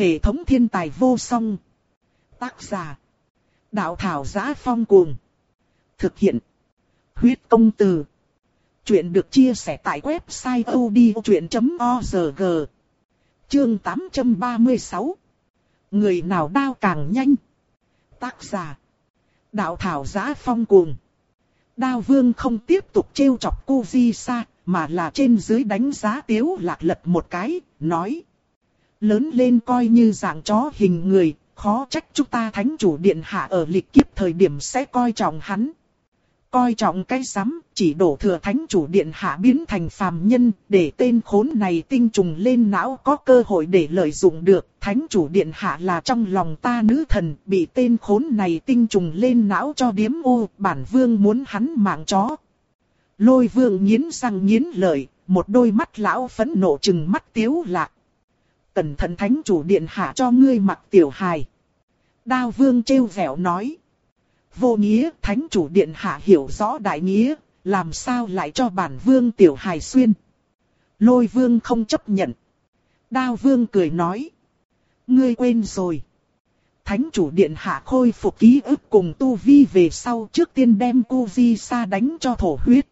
Hệ thống thiên tài vô song. Tác giả. Đạo thảo giá phong cuồng. Thực hiện. Huyết công từ. Chuyện được chia sẻ tại website odchuyện.org. Chương 836. Người nào đao càng nhanh. Tác giả. Đạo thảo giá phong cuồng. Đao vương không tiếp tục trêu chọc cô Di Sa, mà là trên dưới đánh giá tiếu lạc lật một cái, nói. Lớn lên coi như dạng chó hình người, khó trách chúng ta thánh chủ điện hạ ở lịch kiếp thời điểm sẽ coi trọng hắn. Coi trọng cái rắm chỉ đổ thừa thánh chủ điện hạ biến thành phàm nhân, để tên khốn này tinh trùng lên não có cơ hội để lợi dụng được. Thánh chủ điện hạ là trong lòng ta nữ thần, bị tên khốn này tinh trùng lên não cho điếm ô, bản vương muốn hắn mạng chó. Lôi vương nghiến răng nghiến lợi, một đôi mắt lão phẫn nộ chừng mắt tiếu lạc. Cẩn thận thánh chủ điện hạ cho ngươi mặc tiểu hài. Đao vương trêu vẻo nói. Vô nghĩa, thánh chủ điện hạ hiểu rõ đại nghĩa, làm sao lại cho bản vương tiểu hài xuyên. Lôi vương không chấp nhận. Đao vương cười nói. Ngươi quên rồi. Thánh chủ điện hạ khôi phục ký ức cùng tu vi về sau trước tiên đem cô vi sa đánh cho thổ huyết.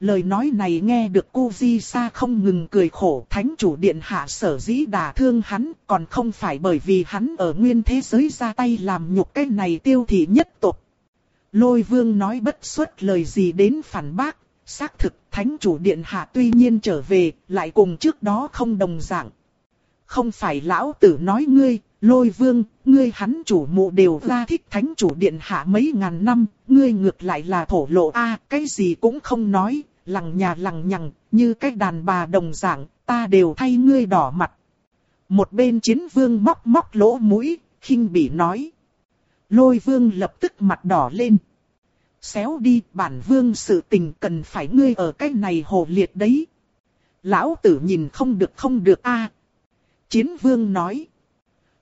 Lời nói này nghe được cô Di Sa không ngừng cười khổ thánh chủ điện hạ sở dĩ đả thương hắn còn không phải bởi vì hắn ở nguyên thế giới ra tay làm nhục cái này tiêu thị nhất tộc Lôi vương nói bất xuất lời gì đến phản bác, xác thực thánh chủ điện hạ tuy nhiên trở về lại cùng trước đó không đồng dạng. Không phải lão tử nói ngươi, lôi vương, ngươi hắn chủ mụ đều ra thích thánh chủ điện hạ mấy ngàn năm, ngươi ngược lại là thổ lộ a cái gì cũng không nói, lằng nhà lằng nhằng, như cái đàn bà đồng dạng, ta đều thay ngươi đỏ mặt. Một bên chiến vương móc móc lỗ mũi, khinh bỉ nói. Lôi vương lập tức mặt đỏ lên. Xéo đi, bản vương sự tình cần phải ngươi ở cái này hồ liệt đấy. Lão tử nhìn không được không được a. Chiến vương nói.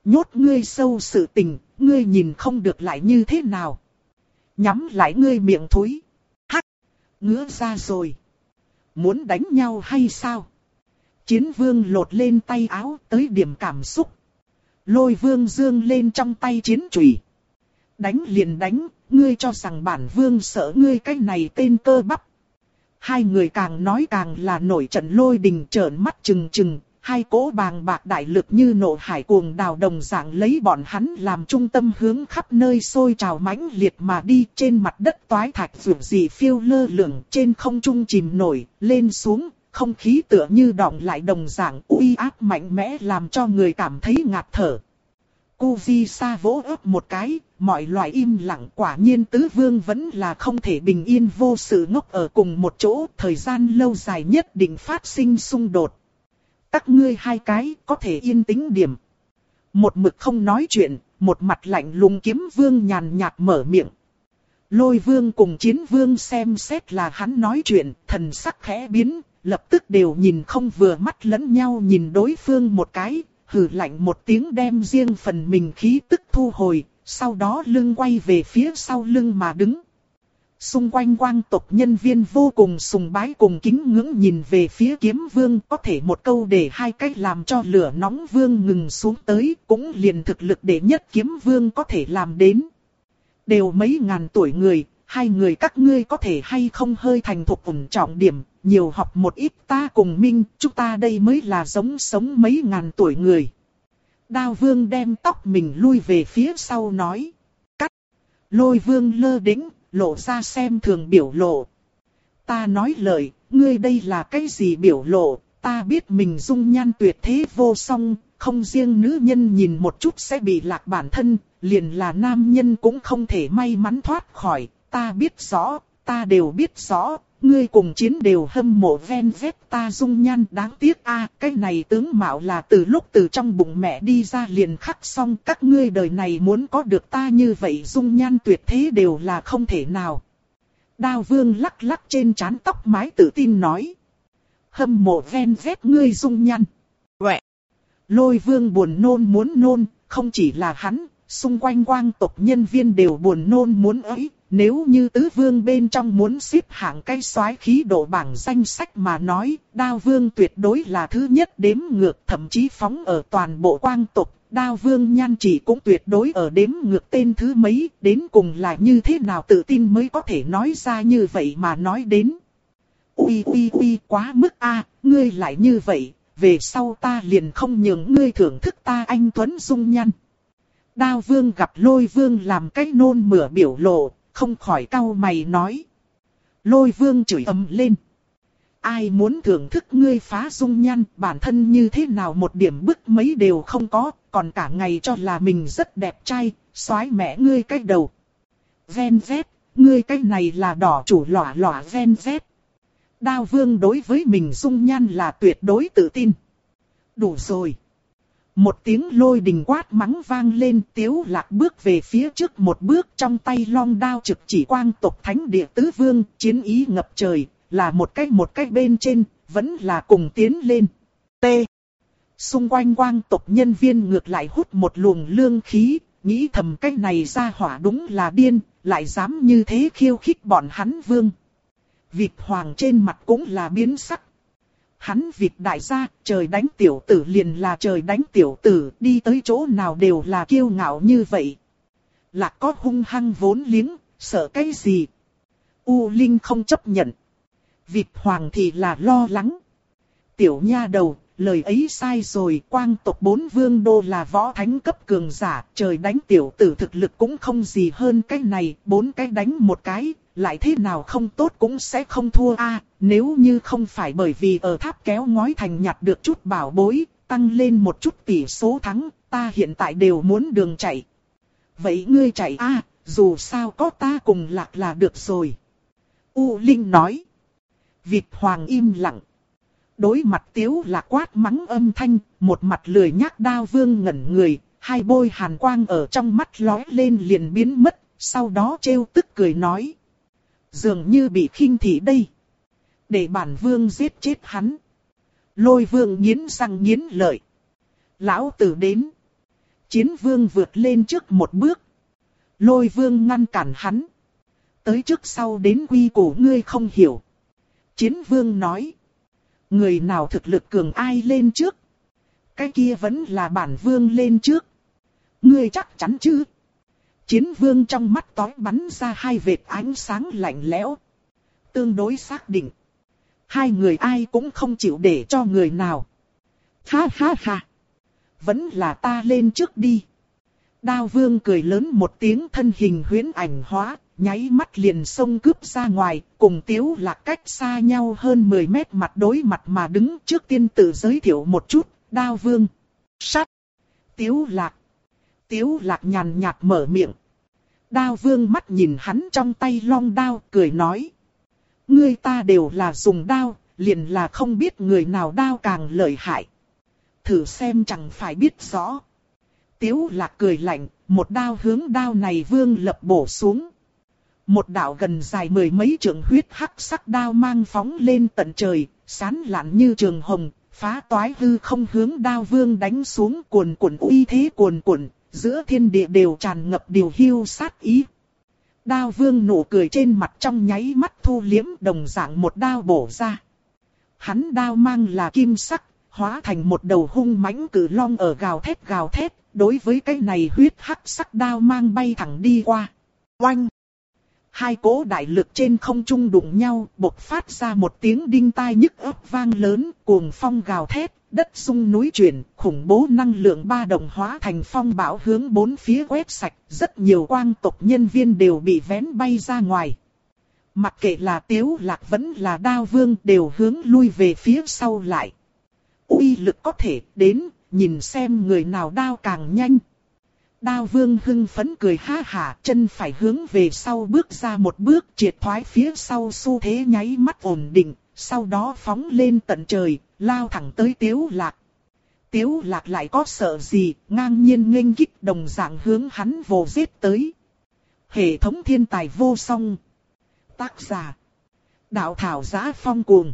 Nhốt ngươi sâu sự tình, ngươi nhìn không được lại như thế nào. Nhắm lại ngươi miệng thối. Hắc, ngứa ra rồi. Muốn đánh nhau hay sao? Chiến vương lột lên tay áo tới điểm cảm xúc. Lôi vương dương lên trong tay chiến trùy. Đánh liền đánh, ngươi cho rằng bản vương sợ ngươi cái này tên cơ bắp. Hai người càng nói càng là nổi trận lôi đình trợn mắt trừng trừng hai cỗ bàng bạc đại lực như nộ hải cuồng đào đồng dạng lấy bọn hắn làm trung tâm hướng khắp nơi sôi trào mãnh liệt mà đi trên mặt đất toái thạch vượt dị phiêu lơ lửng trên không trung chìm nổi, lên xuống, không khí tựa như đọng lại đồng dạng uy áp mạnh mẽ làm cho người cảm thấy ngạt thở. Cô Vi Sa vỗ ấp một cái, mọi loại im lặng quả nhiên tứ vương vẫn là không thể bình yên vô sự ngốc ở cùng một chỗ, thời gian lâu dài nhất định phát sinh xung đột. Các ngươi hai cái có thể yên tĩnh điểm. Một mực không nói chuyện, một mặt lạnh lùng kiếm vương nhàn nhạt mở miệng. Lôi vương cùng chiến vương xem xét là hắn nói chuyện, thần sắc khẽ biến, lập tức đều nhìn không vừa mắt lẫn nhau nhìn đối phương một cái, hừ lạnh một tiếng đem riêng phần mình khí tức thu hồi, sau đó lưng quay về phía sau lưng mà đứng. Xung quanh quang tộc nhân viên vô cùng sùng bái cùng kính ngưỡng nhìn về phía kiếm vương có thể một câu để hai cách làm cho lửa nóng vương ngừng xuống tới cũng liền thực lực để nhất kiếm vương có thể làm đến. Đều mấy ngàn tuổi người, hai người các ngươi có thể hay không hơi thành thục ủng trọng điểm, nhiều học một ít ta cùng minh, chúng ta đây mới là giống sống mấy ngàn tuổi người. Đao vương đem tóc mình lui về phía sau nói. Cắt. Lôi vương lơ đĩnh, lộ ra xem thường biểu lộ. Ta nói lời, ngươi đây là cái gì biểu lộ, ta biết mình dung nhan tuyệt thế vô song, không riêng nữ nhân nhìn một chút sẽ bị lạc bản thân, liền là nam nhân cũng không thể may mắn thoát khỏi, ta biết rõ, ta đều biết rõ, ngươi cùng chiến đều hâm mộ ven vét ta dung nhan đáng tiếc a cái này tướng mạo là từ lúc từ trong bụng mẹ đi ra liền khắc xong các ngươi đời này muốn có được ta như vậy dung nhan tuyệt thế đều là không thể nào. Đao vương lắc lắc trên trán tóc mái tự tin nói. Hâm mộ ven vét ngươi dung nhan. Quẹ! Lôi vương buồn nôn muốn nôn, không chỉ là hắn, xung quanh quang tộc nhân viên đều buồn nôn muốn ấy, nếu như tứ vương bên trong muốn xếp hạng cây soái khí độ bảng danh sách mà nói, đao vương tuyệt đối là thứ nhất đếm ngược thậm chí phóng ở toàn bộ quang tộc, Đao vương nhan chỉ cũng tuyệt đối ở đếm ngược tên thứ mấy, đến cùng là như thế nào tự tin mới có thể nói ra như vậy mà nói đến. Ui ui ui quá mức a ngươi lại như vậy, về sau ta liền không nhường ngươi thưởng thức ta anh Tuấn Dung Nhan. Đao vương gặp lôi vương làm cái nôn mửa biểu lộ, không khỏi cau mày nói. Lôi vương chửi ầm lên. Ai muốn thưởng thức ngươi phá dung nhan, bản thân như thế nào một điểm bức mấy đều không có, còn cả ngày cho là mình rất đẹp trai, xoái mẹ ngươi cái đầu. Ven vét, ngươi cái này là đỏ chủ lỏa lỏa ven vét. Đao vương đối với mình dung nhan là tuyệt đối tự tin. Đủ rồi. Một tiếng lôi đình quát mắng vang lên tiếu lạc bước về phía trước một bước trong tay long đao trực chỉ quang tộc thánh địa tứ vương, chiến ý ngập trời, là một cách một cách bên trên, vẫn là cùng tiến lên. T. Xung quanh quang tộc nhân viên ngược lại hút một luồng lương khí, nghĩ thầm cách này ra hỏa đúng là điên, lại dám như thế khiêu khích bọn hắn vương. Vịt hoàng trên mặt cũng là biến sắc, Hắn việc đại gia, trời đánh tiểu tử liền là trời đánh tiểu tử, đi tới chỗ nào đều là kiêu ngạo như vậy. Lạc có hung hăng vốn liếng, sợ cái gì? U Linh không chấp nhận. Vịt hoàng thì là lo lắng. Tiểu nha đầu, lời ấy sai rồi, quang tộc bốn vương đô là võ thánh cấp cường giả, trời đánh tiểu tử thực lực cũng không gì hơn cái này, bốn cái đánh một cái, lại thế nào không tốt cũng sẽ không thua a nếu như không phải bởi vì ở tháp kéo ngói thành nhặt được chút bảo bối, tăng lên một chút tỷ số thắng, ta hiện tại đều muốn đường chạy. Vậy ngươi chạy a dù sao có ta cùng lạc là được rồi. U Linh nói. Việt Hoàng im lặng. Đối mặt tiếu là quát mắng âm thanh, một mặt lười nhác đao vương ngẩn người, hai bôi hàn quang ở trong mắt lói lên liền biến mất, sau đó trêu tức cười nói dường như bị khinh thị đây. Để bản vương giết chết hắn. Lôi vương nghiến răng nghiến lợi. Lão tử đến. Chiến vương vượt lên trước một bước. Lôi vương ngăn cản hắn. Tới trước sau đến quy cổ ngươi không hiểu. Chiến vương nói. Người nào thực lực cường ai lên trước. Cái kia vẫn là bản vương lên trước. Ngươi chắc chắn chứ? Chiến vương trong mắt tói bắn ra hai vệt ánh sáng lạnh lẽo. Tương đối xác định. Hai người ai cũng không chịu để cho người nào. Ha ha ha. Vẫn là ta lên trước đi. Đao vương cười lớn một tiếng thân hình huyến ảnh hóa, nháy mắt liền xông cướp ra ngoài, cùng tiếu lạc cách xa nhau hơn 10 mét mặt đối mặt mà đứng trước tiên tự giới thiệu một chút, đao vương. Sắt. Tiếu lạc. Tiếu lạc nhàn nhạt mở miệng. Đao vương mắt nhìn hắn trong tay long đao, cười nói. Ngươi ta đều là dùng đao, liền là không biết người nào đao càng lợi hại. Thử xem chẳng phải biết rõ. Tiếu lạc cười lạnh, một đao hướng đao này vương lập bổ xuống. Một đạo gần dài mười mấy trường huyết hắc sắc đao mang phóng lên tận trời, sán lạn như trường hồng, phá toái hư không hướng đao vương đánh xuống cuồn cuộn uy thế cuồn cuộn, giữa thiên địa đều tràn ngập điều hưu sát ý. Đao vương nụ cười trên mặt trong nháy mắt thu liếm đồng dạng một đao bổ ra. Hắn đao mang là kim sắc, hóa thành một đầu hung mãnh cử long ở gào thét gào thét, đối với cái này huyết hắc sắc đao mang bay thẳng đi qua. Oanh! Hai cỗ đại lực trên không trung đụng nhau, bộc phát ra một tiếng đinh tai nhức ấp vang lớn, cuồng phong gào thét, đất sung núi chuyển, khủng bố năng lượng ba đồng hóa thành phong bão hướng bốn phía quét sạch, rất nhiều quang tộc nhân viên đều bị vén bay ra ngoài. Mặc kệ là tiếu lạc vẫn là đao vương đều hướng lui về phía sau lại. uy lực có thể đến, nhìn xem người nào đao càng nhanh. Đao vương hưng phấn cười ha hả, chân phải hướng về sau bước ra một bước triệt thoái phía sau xu thế nháy mắt ổn định, sau đó phóng lên tận trời, lao thẳng tới tiếu lạc. Tiếu lạc lại có sợ gì, ngang nhiên nghênh kích đồng dạng hướng hắn vô giết tới. Hệ thống thiên tài vô song. Tác giả. Đạo thảo giá phong cuồng.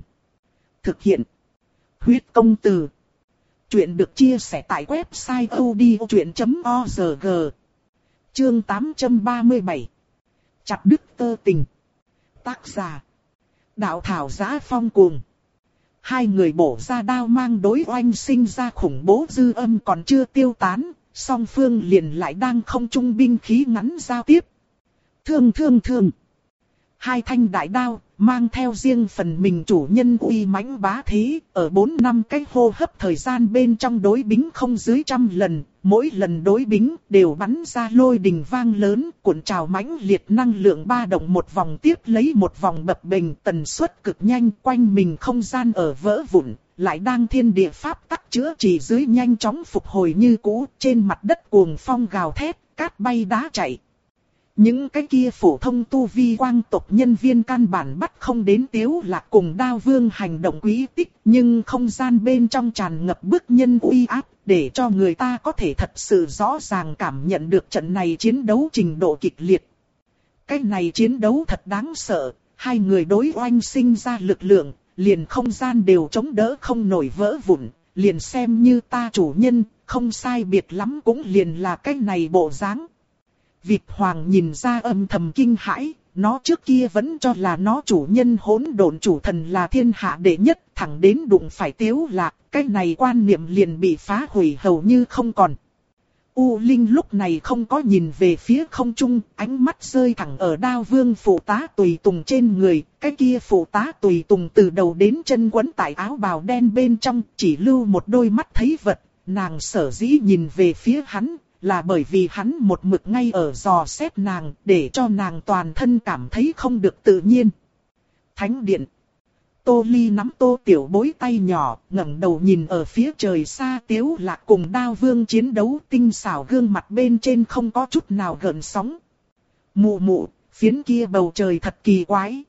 Thực hiện. Huyết công từ. Chuyện được chia sẻ tại website odchuyện.org. Chương 837. chặt đứt tơ tình. Tác giả. Đạo thảo giá phong cuồng. Hai người bổ ra đao mang đối oanh sinh ra khủng bố dư âm còn chưa tiêu tán, song phương liền lại đang không trung binh khí ngắn giao tiếp. Thương thương thương. Hai thanh đại đao, mang theo riêng phần mình chủ nhân uy mãnh bá thế, ở 4 năm cách hô hấp thời gian bên trong đối bính không dưới trăm lần, mỗi lần đối bính đều bắn ra lôi đình vang lớn, cuộn trào mãnh liệt năng lượng ba động một vòng tiếp lấy một vòng bập bình tần suất cực nhanh quanh mình không gian ở vỡ vụn, lại đang thiên địa pháp tắc chữa trị dưới nhanh chóng phục hồi như cũ, trên mặt đất cuồng phong gào thét, cát bay đá chạy. Những cái kia phổ thông tu vi quang tộc nhân viên căn bản bắt không đến tiếu lạc cùng đao vương hành động quý tích, nhưng không gian bên trong tràn ngập bức nhân uy áp, để cho người ta có thể thật sự rõ ràng cảm nhận được trận này chiến đấu trình độ kịch liệt. Cái này chiến đấu thật đáng sợ, hai người đối oanh sinh ra lực lượng, liền không gian đều chống đỡ không nổi vỡ vụn, liền xem như ta chủ nhân, không sai biệt lắm cũng liền là cái này bộ dáng. Vịt hoàng nhìn ra âm thầm kinh hãi, nó trước kia vẫn cho là nó chủ nhân hỗn độn chủ thần là thiên hạ đệ nhất, thẳng đến đụng phải tiếu lạc, cái này quan niệm liền bị phá hủy hầu như không còn. U Linh lúc này không có nhìn về phía không trung, ánh mắt rơi thẳng ở đao vương phụ tá tùy tùng trên người, cái kia phụ tá tùy tùng từ đầu đến chân quấn tại áo bào đen bên trong, chỉ lưu một đôi mắt thấy vật, nàng sở dĩ nhìn về phía hắn, là bởi vì hắn một mực ngay ở dò xét nàng, để cho nàng toàn thân cảm thấy không được tự nhiên. Thánh điện. Tô Ly nắm tô tiểu bối tay nhỏ, ngẩng đầu nhìn ở phía trời xa tiếu lạc cùng đao vương chiến đấu tinh xảo gương mặt bên trên không có chút nào gợn sóng. Mụ mụ, phiến kia bầu trời thật kỳ quái.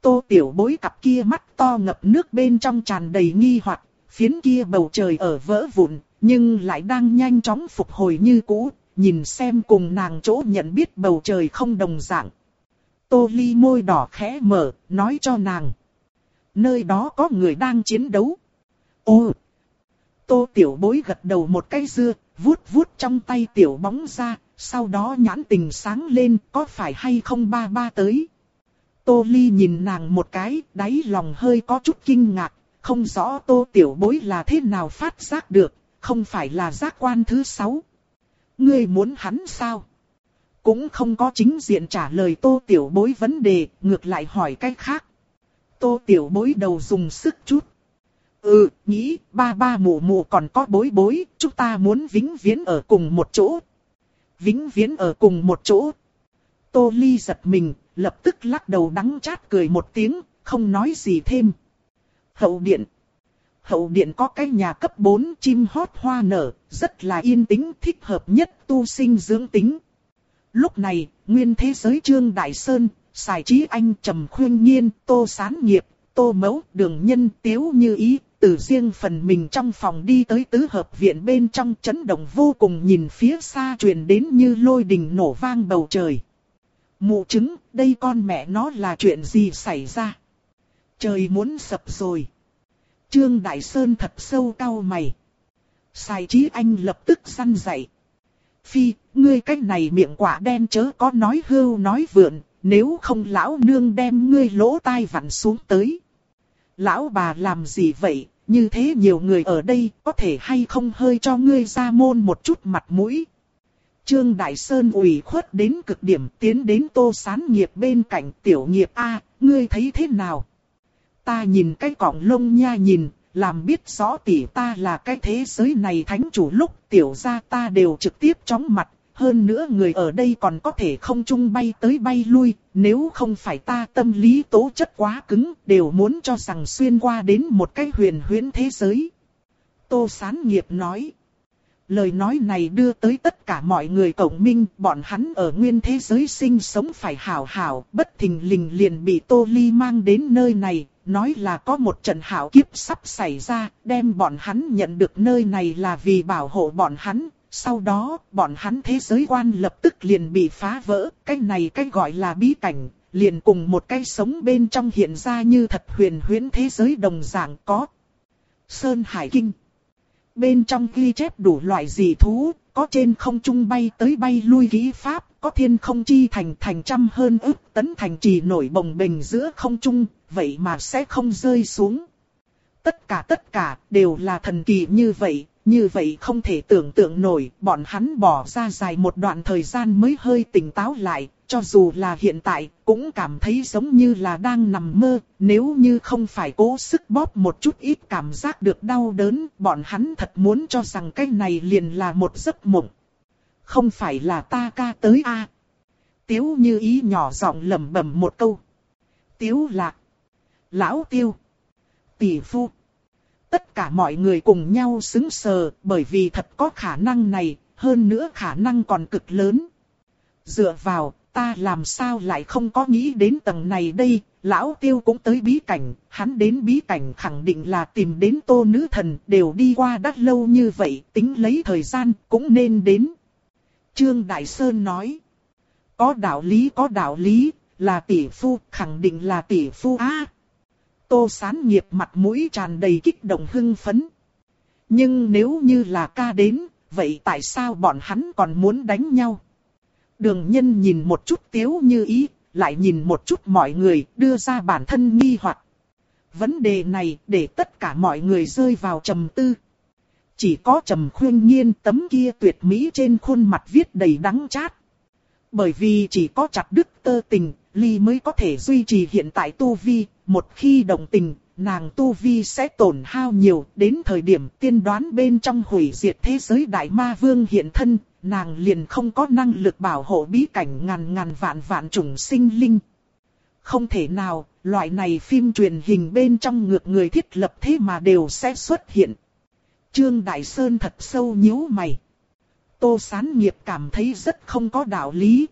Tô tiểu bối cặp kia mắt to ngập nước bên trong tràn đầy nghi hoặc, phiến kia bầu trời ở vỡ vụn, nhưng lại đang nhanh chóng phục hồi như cũ, nhìn xem cùng nàng chỗ nhận biết bầu trời không đồng dạng. Tô Ly môi đỏ khẽ mở, nói cho nàng. Nơi đó có người đang chiến đấu. Ô! Tô tiểu bối gật đầu một cái dưa, vuốt vuốt trong tay tiểu bóng ra, sau đó nhãn tình sáng lên, có phải hay không ba ba tới. Tô Ly nhìn nàng một cái, đáy lòng hơi có chút kinh ngạc, không rõ tô tiểu bối là thế nào phát giác được, không phải là giác quan thứ sáu. Ngươi muốn hắn sao? Cũng không có chính diện trả lời tô tiểu bối vấn đề, ngược lại hỏi cách khác. Tô tiểu bối đầu dùng sức chút. Ừ, nghĩ, ba ba mụ mụ còn có bối bối, chúng ta muốn vĩnh viễn ở cùng một chỗ. Vĩnh viễn ở cùng một chỗ. Tô ly giật mình, lập tức lắc đầu đắng chát cười một tiếng, không nói gì thêm. Hậu điện hậu điện có cái nhà cấp 4 chim hót hoa nở, rất là yên tĩnh thích hợp nhất tu sinh dưỡng tính. Lúc này, nguyên thế giới trương Đại Sơn, xài trí anh trầm khuyên nhiên, tô sán nghiệp, tô mẫu, đường nhân tiếu như ý, từ riêng phần mình trong phòng đi tới tứ hợp viện bên trong chấn động vô cùng nhìn phía xa truyền đến như lôi đình nổ vang bầu trời. Mụ chứng, đây con mẹ nó là chuyện gì xảy ra? Trời muốn sập rồi. Trương Đại Sơn thật sâu cau mày. Sai trí anh lập tức săn dậy. Phi, ngươi cách này miệng quả đen chớ có nói hưu nói vượn, nếu không lão nương đem ngươi lỗ tai vặn xuống tới. Lão bà làm gì vậy, như thế nhiều người ở đây có thể hay không hơi cho ngươi ra môn một chút mặt mũi. Trương Đại Sơn ủy khuất đến cực điểm tiến đến tô sán nghiệp bên cạnh tiểu nghiệp A, ngươi thấy thế nào? Ta nhìn cái cọng lông nha nhìn, làm biết rõ tỷ ta là cái thế giới này thánh chủ lúc tiểu gia ta đều trực tiếp chóng mặt. Hơn nữa người ở đây còn có thể không chung bay tới bay lui, nếu không phải ta tâm lý tố chất quá cứng, đều muốn cho rằng xuyên qua đến một cái huyền huyễn thế giới. Tô Sán Nghiệp nói. Lời nói này đưa tới tất cả mọi người cộng minh, bọn hắn ở nguyên thế giới sinh sống phải hảo hảo, bất thình lình liền bị Tô Ly mang đến nơi này, nói là có một trận hảo kiếp sắp xảy ra, đem bọn hắn nhận được nơi này là vì bảo hộ bọn hắn. Sau đó, bọn hắn thế giới quan lập tức liền bị phá vỡ, cái này cái gọi là bí cảnh, liền cùng một cái sống bên trong hiện ra như thật huyền huyễn thế giới đồng dạng có. Sơn Hải Kinh Bên trong ghi chép đủ loại dị thú, có trên không trung bay tới bay lui ký pháp, có thiên không chi thành thành trăm hơn ức tấn thành trì nổi bồng bềnh giữa không trung, vậy mà sẽ không rơi xuống. Tất cả tất cả đều là thần kỳ như vậy, như vậy không thể tưởng tượng nổi, bọn hắn bỏ ra dài một đoạn thời gian mới hơi tỉnh táo lại, cho dù là hiện tại, cũng cảm thấy giống như là đang nằm mơ, nếu như không phải cố sức bóp một chút ít cảm giác được đau đớn, bọn hắn thật muốn cho rằng cái này liền là một giấc mộng. Không phải là ta ca tới a Tiếu như ý nhỏ giọng lẩm bẩm một câu. Tiếu lạc. Lão tiêu. Tỷ phu. Tất cả mọi người cùng nhau xứng sờ bởi vì thật có khả năng này, hơn nữa khả năng còn cực lớn. Dựa vào, ta làm sao lại không có nghĩ đến tầng này đây, lão tiêu cũng tới bí cảnh, hắn đến bí cảnh khẳng định là tìm đến tô nữ thần, đều đi qua đắt lâu như vậy, tính lấy thời gian, cũng nên đến. Trương Đại Sơn nói, có đạo lý có đạo lý, là tỷ phu, khẳng định là tỷ phu a. tô sán nghiệp mặt mũi tràn đầy kích động hưng phấn. Nhưng nếu như là ca đến, vậy tại sao bọn hắn còn muốn đánh nhau? Đường nhân nhìn một chút tiếu như ý, lại nhìn một chút mọi người, đưa ra bản thân nghi hoặc. Vấn đề này để tất cả mọi người rơi vào trầm tư. Chỉ có trầm khuyên nhiên tấm kia tuyệt mỹ trên khuôn mặt viết đầy đắng chát. Bởi vì chỉ có chặt đứt tơ tình, ly mới có thể duy trì hiện tại tu vi, một khi động tình, nàng tu vi sẽ tổn hao nhiều, đến thời điểm tiên đoán bên trong hủy diệt thế giới đại ma vương hiện thân, nàng liền không có năng lực bảo hộ bí cảnh ngàn ngàn vạn vạn trùng sinh linh. Không thể nào, loại này phim truyền hình bên trong ngược người thiết lập thế mà đều sẽ xuất hiện. Trương Đại Sơn thật sâu nhíu mày. Tô Sán Nghiệp cảm thấy rất không có đạo lý.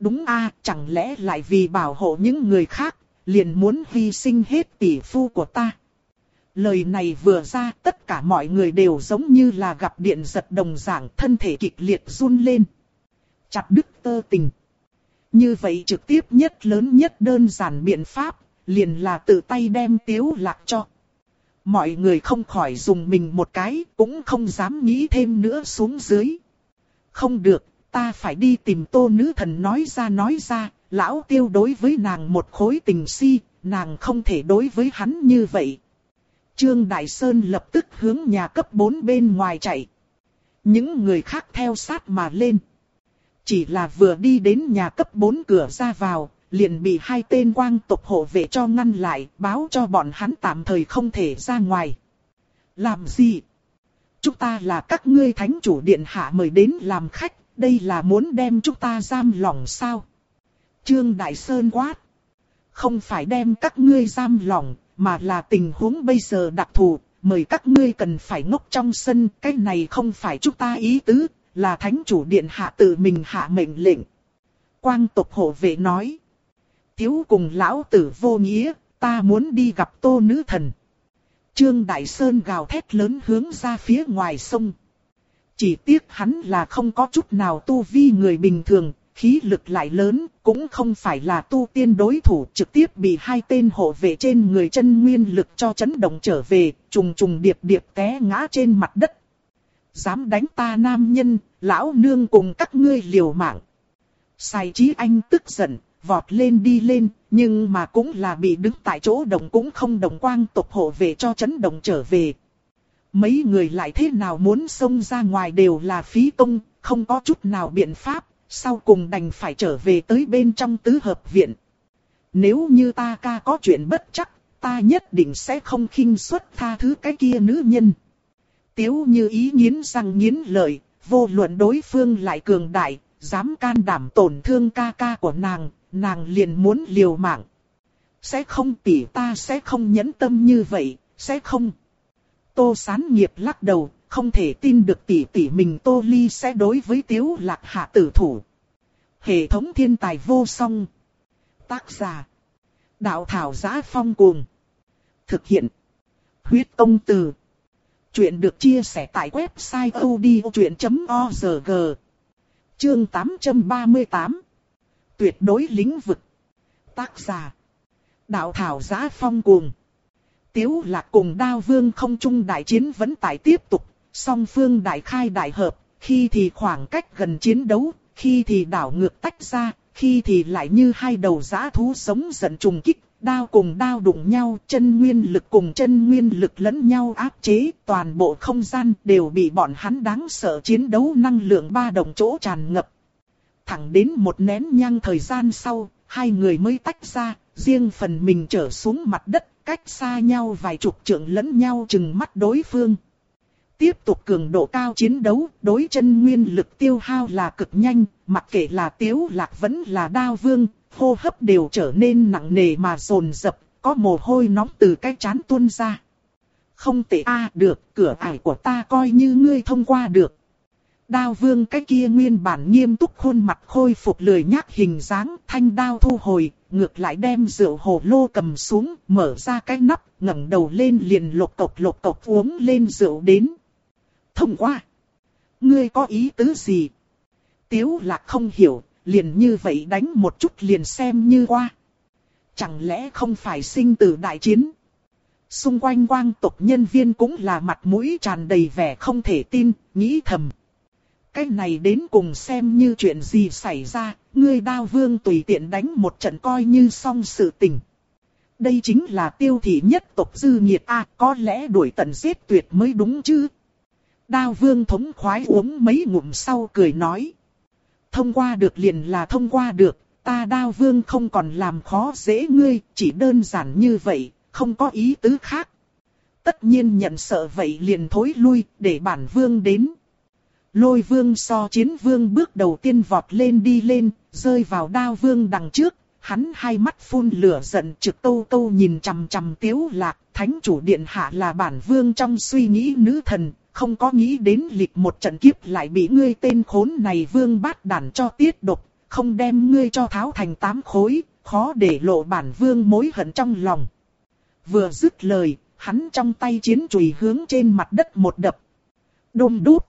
Đúng a, chẳng lẽ lại vì bảo hộ những người khác, liền muốn hy sinh hết tỷ phu của ta. Lời này vừa ra tất cả mọi người đều giống như là gặp điện giật đồng dạng thân thể kịch liệt run lên. Chặt đứt tơ tình. Như vậy trực tiếp nhất lớn nhất đơn giản biện pháp, liền là tự tay đem tiếu lạc cho. Mọi người không khỏi dùng mình một cái, cũng không dám nghĩ thêm nữa xuống dưới. Không được, ta phải đi tìm tô nữ thần nói ra nói ra, lão tiêu đối với nàng một khối tình si, nàng không thể đối với hắn như vậy. Trương Đại Sơn lập tức hướng nhà cấp 4 bên ngoài chạy. Những người khác theo sát mà lên. Chỉ là vừa đi đến nhà cấp 4 cửa ra vào, liền bị hai tên quang tộc hộ vệ cho ngăn lại, báo cho bọn hắn tạm thời không thể ra ngoài. Làm gì? Chúng ta là các ngươi thánh chủ điện hạ mời đến làm khách, đây là muốn đem chúng ta giam lỏng sao? Trương Đại Sơn quát. Không phải đem các ngươi giam lỏng, mà là tình huống bây giờ đặc thù, mời các ngươi cần phải ngốc trong sân, cái này không phải chúng ta ý tứ, là thánh chủ điện hạ tự mình hạ mệnh lệnh. Quang tộc hộ vệ nói, thiếu cùng lão tử vô nghĩa, ta muốn đi gặp tô nữ thần. Trương Đại Sơn gào thét lớn hướng ra phía ngoài sông. Chỉ tiếc hắn là không có chút nào tu vi người bình thường, khí lực lại lớn, cũng không phải là tu tiên đối thủ trực tiếp bị hai tên hộ vệ trên người chân nguyên lực cho chấn động trở về, trùng trùng điệp điệp té ngã trên mặt đất. Dám đánh ta nam nhân, lão nương cùng các ngươi liều mạng. Sai trí anh tức giận, vọt lên đi lên, nhưng mà cũng là bị đứng tại chỗ đồng cũng không đồng quang tộc hộ về cho chấn động trở về. Mấy người lại thế nào muốn xông ra ngoài đều là phí công, không có chút nào biện pháp, sau cùng đành phải trở về tới bên trong tứ hợp viện. Nếu như ta ca có chuyện bất chắc, ta nhất định sẽ không khinh suất tha thứ cái kia nữ nhân. Tiếu như ý nghiến răng nghiến lợi, vô luận đối phương lại cường đại, dám can đảm tổn thương ca ca của nàng, nàng liền muốn liều mạng. Sẽ không tỉ ta sẽ không nhẫn tâm như vậy, sẽ không. Tô sán nghiệp lắc đầu, không thể tin được tỷ tỷ mình Tô Ly sẽ đối với Tiếu Lạc hạ tử thủ. Hệ thống thiên tài vô song. Tác giả. Đạo thảo giá phong cuồng. Thực hiện. Huyết công từ. Chuyện được chia sẻ tại website odchuyện.org. Chương 838. Tuyệt đối lĩnh vực. Tác giả. Đạo thảo giá phong cuồng. Tiếu lạc cùng đao vương không trung đại chiến vẫn tại tiếp tục, song phương đại khai đại hợp, khi thì khoảng cách gần chiến đấu, khi thì đảo ngược tách ra, khi thì lại như hai đầu giã thú sống giận trùng kích, đao cùng đao đụng nhau, chân nguyên lực cùng chân nguyên lực lẫn nhau áp chế, toàn bộ không gian đều bị bọn hắn đáng sợ chiến đấu năng lượng ba đồng chỗ tràn ngập. Thẳng đến một nén nhang thời gian sau, hai người mới tách ra, riêng phần mình trở xuống mặt đất, cách xa nhau vài chục trượng lẫn nhau chừng mắt đối phương. Tiếp tục cường độ cao chiến đấu, đối chân nguyên lực tiêu hao là cực nhanh, mặc kệ là tiếu lạc vẫn là đao vương, hô hấp đều trở nên nặng nề mà rồn rập, có mồ hôi nóng từ cái chán tuôn ra. Không tệ a được, cửa ải của ta coi như ngươi thông qua được. Đao vương cái kia nguyên bản nghiêm túc khuôn mặt khôi phục lười nhác hình dáng, thanh đao thu hồi, ngược lại đem rượu hồ lô cầm xuống, mở ra cái nắp, ngẩng đầu lên liền lột cộc lột cộc uống lên rượu đến. Thông qua. Ngươi có ý tứ gì? Tiếu lạc không hiểu, liền như vậy đánh một chút liền xem như qua. Chẳng lẽ không phải sinh tử đại chiến? Xung quanh quang tộc nhân viên cũng là mặt mũi tràn đầy vẻ không thể tin, nghĩ thầm. Cái này đến cùng xem như chuyện gì xảy ra, ngươi đao vương tùy tiện đánh một trận coi như xong sự tình. Đây chính là tiêu thị nhất tộc dư nhiệt a có lẽ đuổi tận giết tuyệt mới đúng chứ. Đao vương thống khoái uống mấy ngụm sau cười nói. Thông qua được liền là thông qua được, ta đao vương không còn làm khó dễ ngươi, chỉ đơn giản như vậy, không có ý tứ khác. Tất nhiên nhận sợ vậy liền thối lui, để bản vương đến. Lôi vương so chiến vương bước đầu tiên vọt lên đi lên, rơi vào đao vương đằng trước, hắn hai mắt phun lửa giận trực câu câu nhìn chằm chằm tiếu lạc, thánh chủ điện hạ là bản vương trong suy nghĩ nữ thần, không có nghĩ đến lịch một trận kiếp lại bị ngươi tên khốn này vương bát đàn cho tiết độc, không đem ngươi cho tháo thành tám khối, khó để lộ bản vương mối hận trong lòng. Vừa dứt lời, hắn trong tay chiến chùy hướng trên mặt đất một đập. Đôm đút.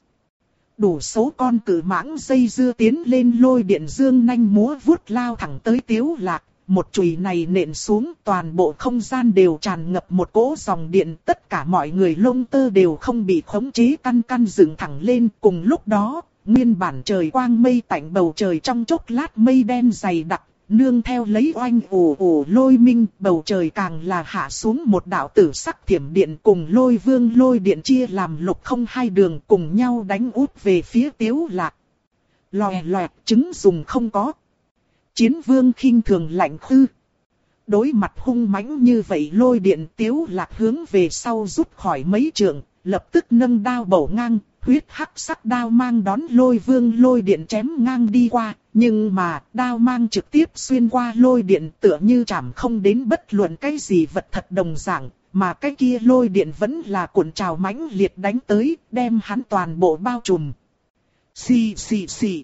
Đủ số con cử mãng dây dưa tiến lên lôi điện dương nhanh múa vuốt lao thẳng tới tiếu lạc, một chùy này nện xuống toàn bộ không gian đều tràn ngập một cỗ dòng điện, tất cả mọi người lông tơ đều không bị khống chế căn căn dựng thẳng lên. Cùng lúc đó, nguyên bản trời quang mây tạnh bầu trời trong chốc lát mây đen dày đặc, nương theo lấy oanh ồ ồ lôi minh, bầu trời càng là hạ xuống một đạo tử sắc thiểm điện cùng lôi vương lôi điện chia làm lục không hai đường cùng nhau đánh út về phía tiếu lạc. Lòe loẹt trứng dùng không có, Chiến vương khinh thường lạnh khư. Đối mặt hung mãnh như vậy lôi điện tiếu lạc hướng về sau rút khỏi mấy trường, lập tức nâng đao bổ ngang, huyết hắc sắc đao mang đón lôi vương lôi điện chém ngang đi qua, nhưng mà đao mang trực tiếp xuyên qua lôi điện tựa như chạm không đến bất luận cái gì vật thật đồng dạng, mà cái kia lôi điện vẫn là cuộn trào mãnh liệt đánh tới, đem hắn toàn bộ bao trùm. Xì xì xì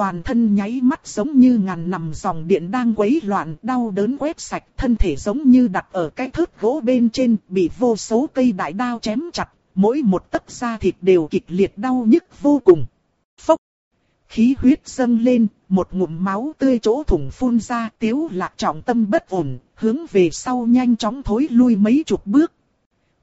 toàn thân nháy mắt giống như ngàn nằm dòng điện đang quấy loạn, đau đớn quét sạch, thân thể giống như đặt ở cái thớt gỗ bên trên, bị vô số cây đại đao chém chặt, mỗi một tấc da thịt đều kịch liệt đau nhức vô cùng. Phốc! Khí huyết dâng lên, một ngụm máu tươi chỗ thủng phun ra, tiếu lạc trọng tâm bất ổn, hướng về sau nhanh chóng thối lui mấy chục bước,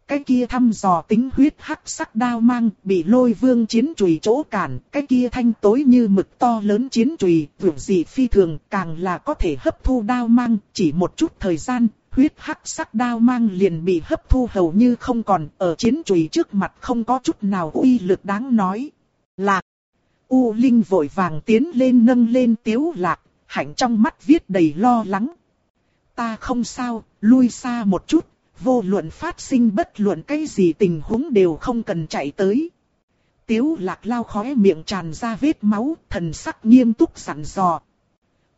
cái kia thăm dò tính huyết hắc sắc đao mang, bị lôi vương chiến chùy chỗ cản, cái kia thanh tối như mực to lớn chiến chùy, vượt gì phi thường, càng là có thể hấp thu đao mang, chỉ một chút thời gian, huyết hắc sắc đao mang liền bị hấp thu hầu như không còn, ở chiến chùy trước mặt không có chút nào uy lực đáng nói. Lạc! U Linh vội vàng tiến lên nâng lên tiếu lạc, hạnh trong mắt viết đầy lo lắng. Ta không sao, lui xa một chút, vô luận phát sinh bất luận cái gì tình huống đều không cần chạy tới. Tiếu lạc lao khóe miệng tràn ra vết máu, thần sắc nghiêm túc sẵn dò.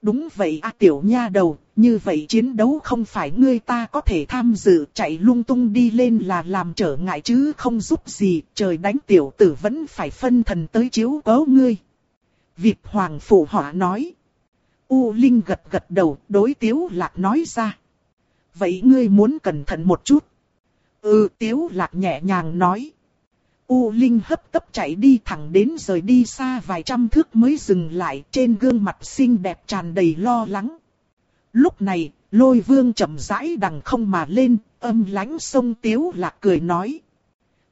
Đúng vậy a tiểu nha đầu, như vậy chiến đấu không phải ngươi ta có thể tham dự, chạy lung tung đi lên là làm trở ngại chứ không giúp gì, trời đánh tiểu tử vẫn phải phân thần tới chiếu cố ngươi. Việt Hoàng Phủ Họa nói. U Linh gật gật đầu, đối Tiếu Lạc nói ra vậy ngươi muốn cẩn thận một chút. Ừ tiếu lạc nhẹ nhàng nói. U Linh hấp tấp chạy đi thẳng đến rời đi xa vài trăm thước mới dừng lại trên gương mặt xinh đẹp tràn đầy lo lắng. Lúc này, lôi vương chậm rãi đằng không mà lên, âm lãnh sông tiếu lạc cười nói.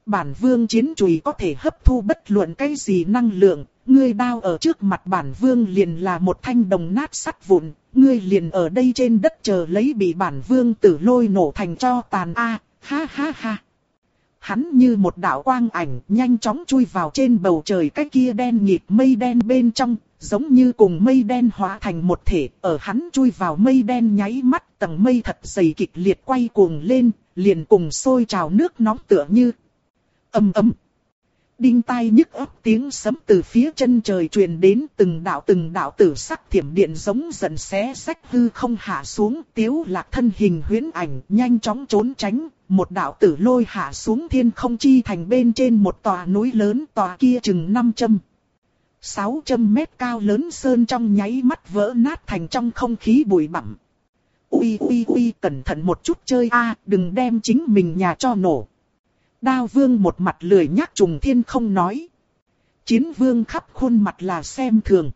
bản vương chiến chùy có thể hấp thu bất luận cái gì năng lượng, ngươi đao ở trước mặt bản vương liền là một thanh đồng nát sắt vụn, ngươi liền ở đây trên đất chờ lấy bị bản vương tử lôi nổ thành cho tàn a ha ha ha. Hắn như một đạo quang ảnh nhanh chóng chui vào trên bầu trời cái kia đen nhịp mây đen bên trong, giống như cùng mây đen hóa thành một thể, ở hắn chui vào mây đen nháy mắt, tầng mây thật dày kịch liệt quay cuồng lên, liền cùng sôi trào nước nóng tựa như. ầm ầm. Đinh tai nhức ấp tiếng sấm từ phía chân trời truyền đến từng đạo từng đạo tử sắc thiểm điện giống dần xé sách hư không hạ xuống tiếu lạc thân hình huyễn ảnh nhanh chóng trốn tránh. Một đạo tử lôi hạ xuống thiên không chi thành bên trên một tòa núi lớn tòa kia chừng năm châm. 600 mét cao lớn sơn trong nháy mắt vỡ nát thành trong không khí bụi bặm. Ui ui ui, cẩn thận một chút chơi a, đừng đem chính mình nhà cho nổ. Đao vương một mặt lười nhắc trùng thiên không nói. Chiến vương khắp khuôn mặt là xem thường.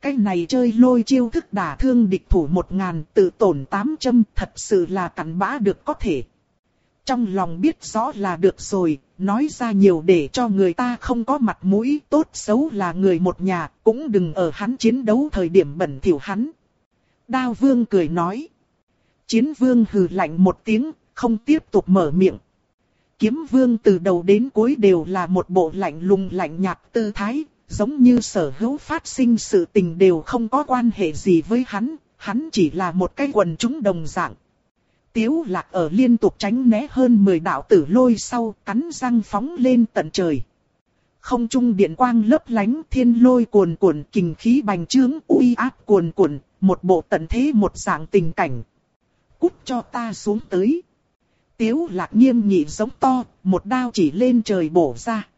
Cái này chơi lôi chiêu thức đả thương địch thủ một ngàn, tự tổn tám châm thật sự là cắn bã được có thể. Trong lòng biết rõ là được rồi, nói ra nhiều để cho người ta không có mặt mũi tốt xấu là người một nhà, cũng đừng ở hắn chiến đấu thời điểm bẩn thỉu hắn. Đao vương cười nói. Chiến vương hừ lạnh một tiếng, không tiếp tục mở miệng. Kiếm vương từ đầu đến cuối đều là một bộ lạnh lùng lạnh nhạt tư thái, giống như sở hữu phát sinh sự tình đều không có quan hệ gì với hắn, hắn chỉ là một cái quần chúng đồng dạng. Tiếu lạc ở liên tục tránh né hơn 10 đạo tử lôi sau, cắn răng phóng lên tận trời. Không trung điện quang lấp lánh thiên lôi cuồn cuộn kình khí bành trướng uy áp cuồn cuộn, một bộ tận thế một dạng tình cảnh. Cút cho ta xuống tới. Tiếu lạc nghiêm nghị giống to, một đao chỉ lên trời bổ ra.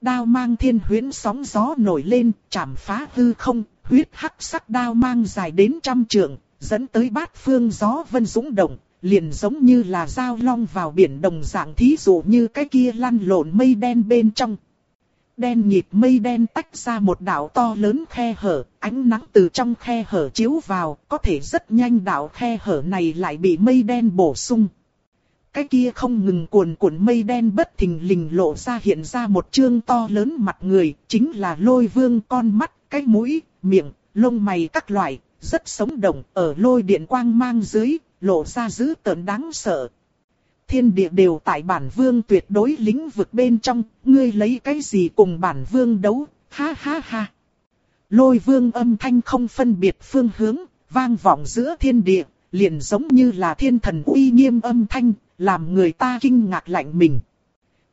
Đao mang thiên huyễn sóng gió nổi lên, chạm phá hư không, huyết hắc sắc đao mang dài đến trăm trượng, dẫn tới bát phương gió vân dũng động, liền giống như là dao long vào biển đồng dạng thí dụ như cái kia lăn lộn mây đen bên trong. Đen nhịp mây đen tách ra một đạo to lớn khe hở, ánh nắng từ trong khe hở chiếu vào, có thể rất nhanh đạo khe hở này lại bị mây đen bổ sung. Cái kia không ngừng cuồn cuộn mây đen bất thình lình lộ ra hiện ra một trương to lớn mặt người, chính là lôi vương con mắt, cái mũi, miệng, lông mày các loại, rất sống động, ở lôi điện quang mang dưới, lộ ra dữ tợn đáng sợ. Thiên địa đều tại bản vương tuyệt đối lĩnh vực bên trong, ngươi lấy cái gì cùng bản vương đấu, ha ha ha. Lôi vương âm thanh không phân biệt phương hướng, vang vọng giữa thiên địa, liền giống như là thiên thần uy nghiêm âm thanh, làm người ta kinh ngạc lạnh mình.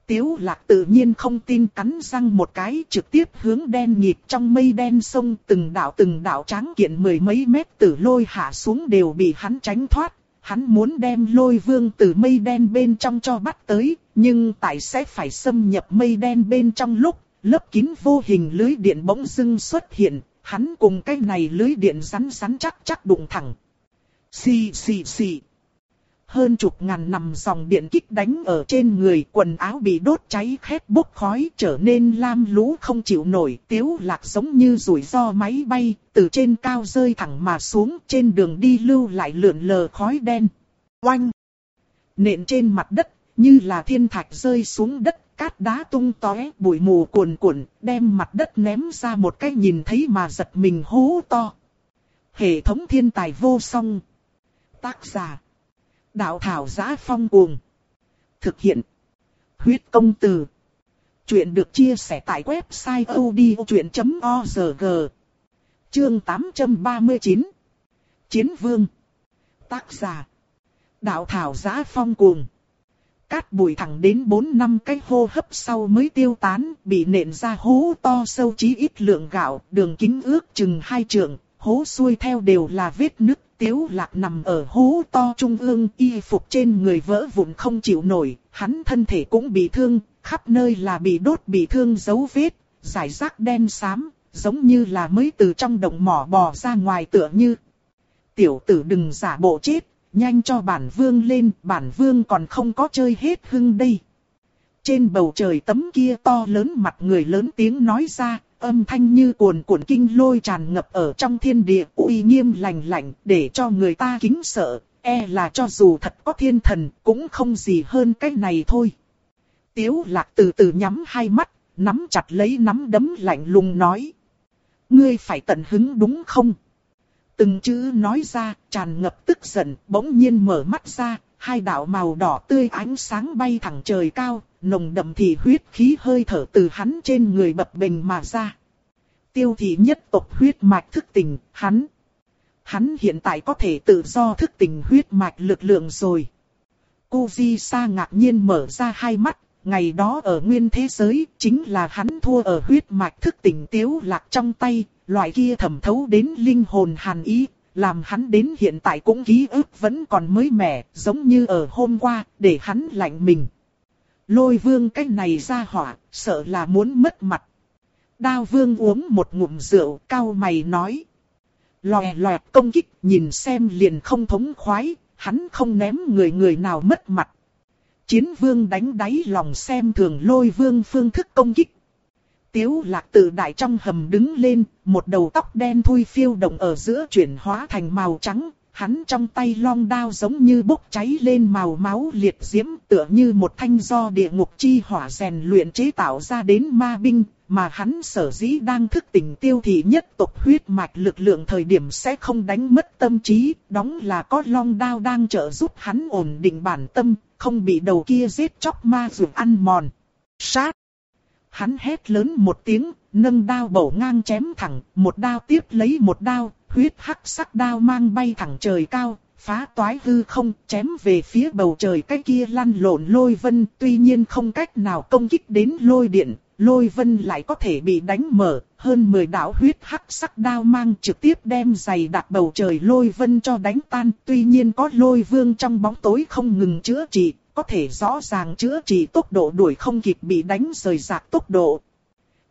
Tiếu lạc tự nhiên không tin cắn răng một cái trực tiếp hướng đen nhịp trong mây đen sông từng đạo từng đạo tráng kiện mười mấy mét tử lôi hạ xuống đều bị hắn tránh thoát. Hắn muốn đem lôi vương từ mây đen bên trong cho bắt tới, nhưng tại sẽ phải xâm nhập mây đen bên trong lúc, lớp kín vô hình lưới điện bỗng dưng xuất hiện, hắn cùng cái này lưới điện rắn rắn chắc chắc đụng thẳng. Xì xì xì hơn chục ngàn nằm dòng điện kích đánh ở trên người, quần áo bị đốt cháy khét bốc khói trở nên lam lũ không chịu nổi, tiếu lạc giống như rủi ro máy bay, từ trên cao rơi thẳng mà xuống, trên đường đi lưu lại lượn lờ khói đen. Oanh! Nện trên mặt đất, như là thiên thạch rơi xuống đất, cát đá tung tóe, bụi mù cuồn cuộn, đem mặt đất ném ra một cái nhìn thấy mà giật mình hố to. Hệ thống thiên tài vô song. Tác giả Đạo thảo giá phong cuồng. Thực hiện. Huyết công từ. Chuyện được chia sẻ tại website odchuyện.org. Chương 839. Chiến vương. Tác giả. Đạo thảo giá phong cuồng. Cát bụi thẳng đến 4 năm cái hô hấp sau mới tiêu tán, bị nện ra hố to sâu chí ít lượng gạo, đường kính ước chừng hai trượng, hố xuôi theo đều là vết nứt Tiếu lạc nằm ở hố to trung ương, y phục trên người vỡ vụn không chịu nổi, hắn thân thể cũng bị thương, khắp nơi là bị đốt bị thương dấu vết, giải rác đen xám, giống như là mới từ trong động mỏ bò ra ngoài tựa như. Tiểu tử đừng giả bộ chết, nhanh cho bản vương lên, bản vương còn không có chơi hết hưng đây. Trên bầu trời tấm kia to lớn mặt người lớn tiếng nói ra, âm thanh như cuồn cuộn kinh lôi tràn ngập ở trong thiên địa, uy nghiêm lành lạnh, để cho người ta kính sợ, e là cho dù thật có thiên thần, cũng không gì hơn cái này thôi. Tiếu lạc từ từ nhắm hai mắt, nắm chặt lấy nắm đấm lạnh lùng nói. Ngươi phải tận hứng đúng không? Từng chữ nói ra, tràn ngập tức giận, bỗng nhiên mở mắt ra, hai đạo màu đỏ tươi ánh sáng bay thẳng trời cao, nồng đậm thì huyết khí hơi thở từ hắn trên người bập bình mà ra. Tiêu thị nhất tộc huyết mạch thức tỉnh, hắn. Hắn hiện tại có thể tự do thức tỉnh huyết mạch lực lượng rồi. Cô Di Sa ngạc nhiên mở ra hai mắt, ngày đó ở nguyên thế giới, chính là hắn thua ở huyết mạch thức tỉnh tiếu lạc trong tay, loại kia thẩm thấu đến linh hồn hàn ý, làm hắn đến hiện tại cũng ký ức vẫn còn mới mẻ, giống như ở hôm qua, để hắn lạnh mình. Lôi vương cái này ra hỏa, sợ là muốn mất mặt. Đao vương uống một ngụm rượu, cao mày nói. Lòe loẹt công kích, nhìn xem liền không thống khoái, hắn không ném người người nào mất mặt. Chiến vương đánh đáy lòng xem thường lôi vương phương thức công kích. Tiếu lạc tự đại trong hầm đứng lên, một đầu tóc đen thui phiêu động ở giữa chuyển hóa thành màu trắng. Hắn trong tay long đao giống như bốc cháy lên màu máu liệt diễm tựa như một thanh do địa ngục chi hỏa rèn luyện chế tạo ra đến ma binh, mà hắn sở dĩ đang thức tỉnh tiêu thị nhất tộc huyết mạch lực lượng thời điểm sẽ không đánh mất tâm trí, đóng là có long đao đang trợ giúp hắn ổn định bản tâm, không bị đầu kia giết chóc ma dược ăn mòn. Sát! Hắn hét lớn một tiếng, nâng đao bổ ngang chém thẳng, một đao tiếp lấy một đao, huyết hắc sắc đao mang bay thẳng trời cao, phá toái hư không, chém về phía bầu trời cái kia lăn lộn lôi vân, tuy nhiên không cách nào công kích đến lôi điện, lôi vân lại có thể bị đánh mở, hơn 10 đạo huyết hắc sắc đao mang trực tiếp đem dày đặt bầu trời lôi vân cho đánh tan, tuy nhiên có lôi vương trong bóng tối không ngừng chữa trị, có thể rõ ràng chữa trị tốc độ đuổi không kịp bị đánh rời rạc tốc độ.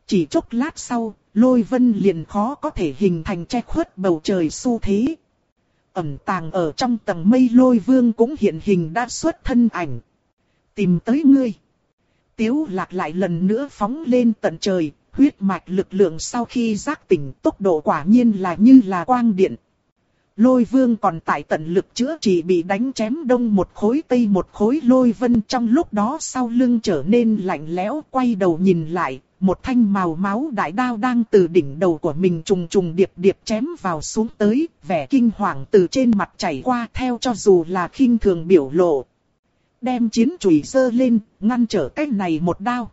Chỉ chốc lát sau, lôi vân liền khó có thể hình thành che khuất bầu trời xu thế. Ẩm tàng ở trong tầng mây lôi vương cũng hiện hình đã xuất thân ảnh. Tìm tới ngươi. Tiếu lạc lại lần nữa phóng lên tận trời, huyết mạch lực lượng sau khi giác tỉnh tốc độ quả nhiên là như là quang điện. Lôi vương còn tại tận lực chữa trị bị đánh chém đông một khối tây một khối lôi vân trong lúc đó sau lưng trở nên lạnh lẽo quay đầu nhìn lại, một thanh màu máu đại đao đang từ đỉnh đầu của mình trùng trùng điệp điệp chém vào xuống tới, vẻ kinh hoàng từ trên mặt chảy qua theo cho dù là khinh thường biểu lộ. Đem chiến chùy sơ lên, ngăn trở cách này một đao.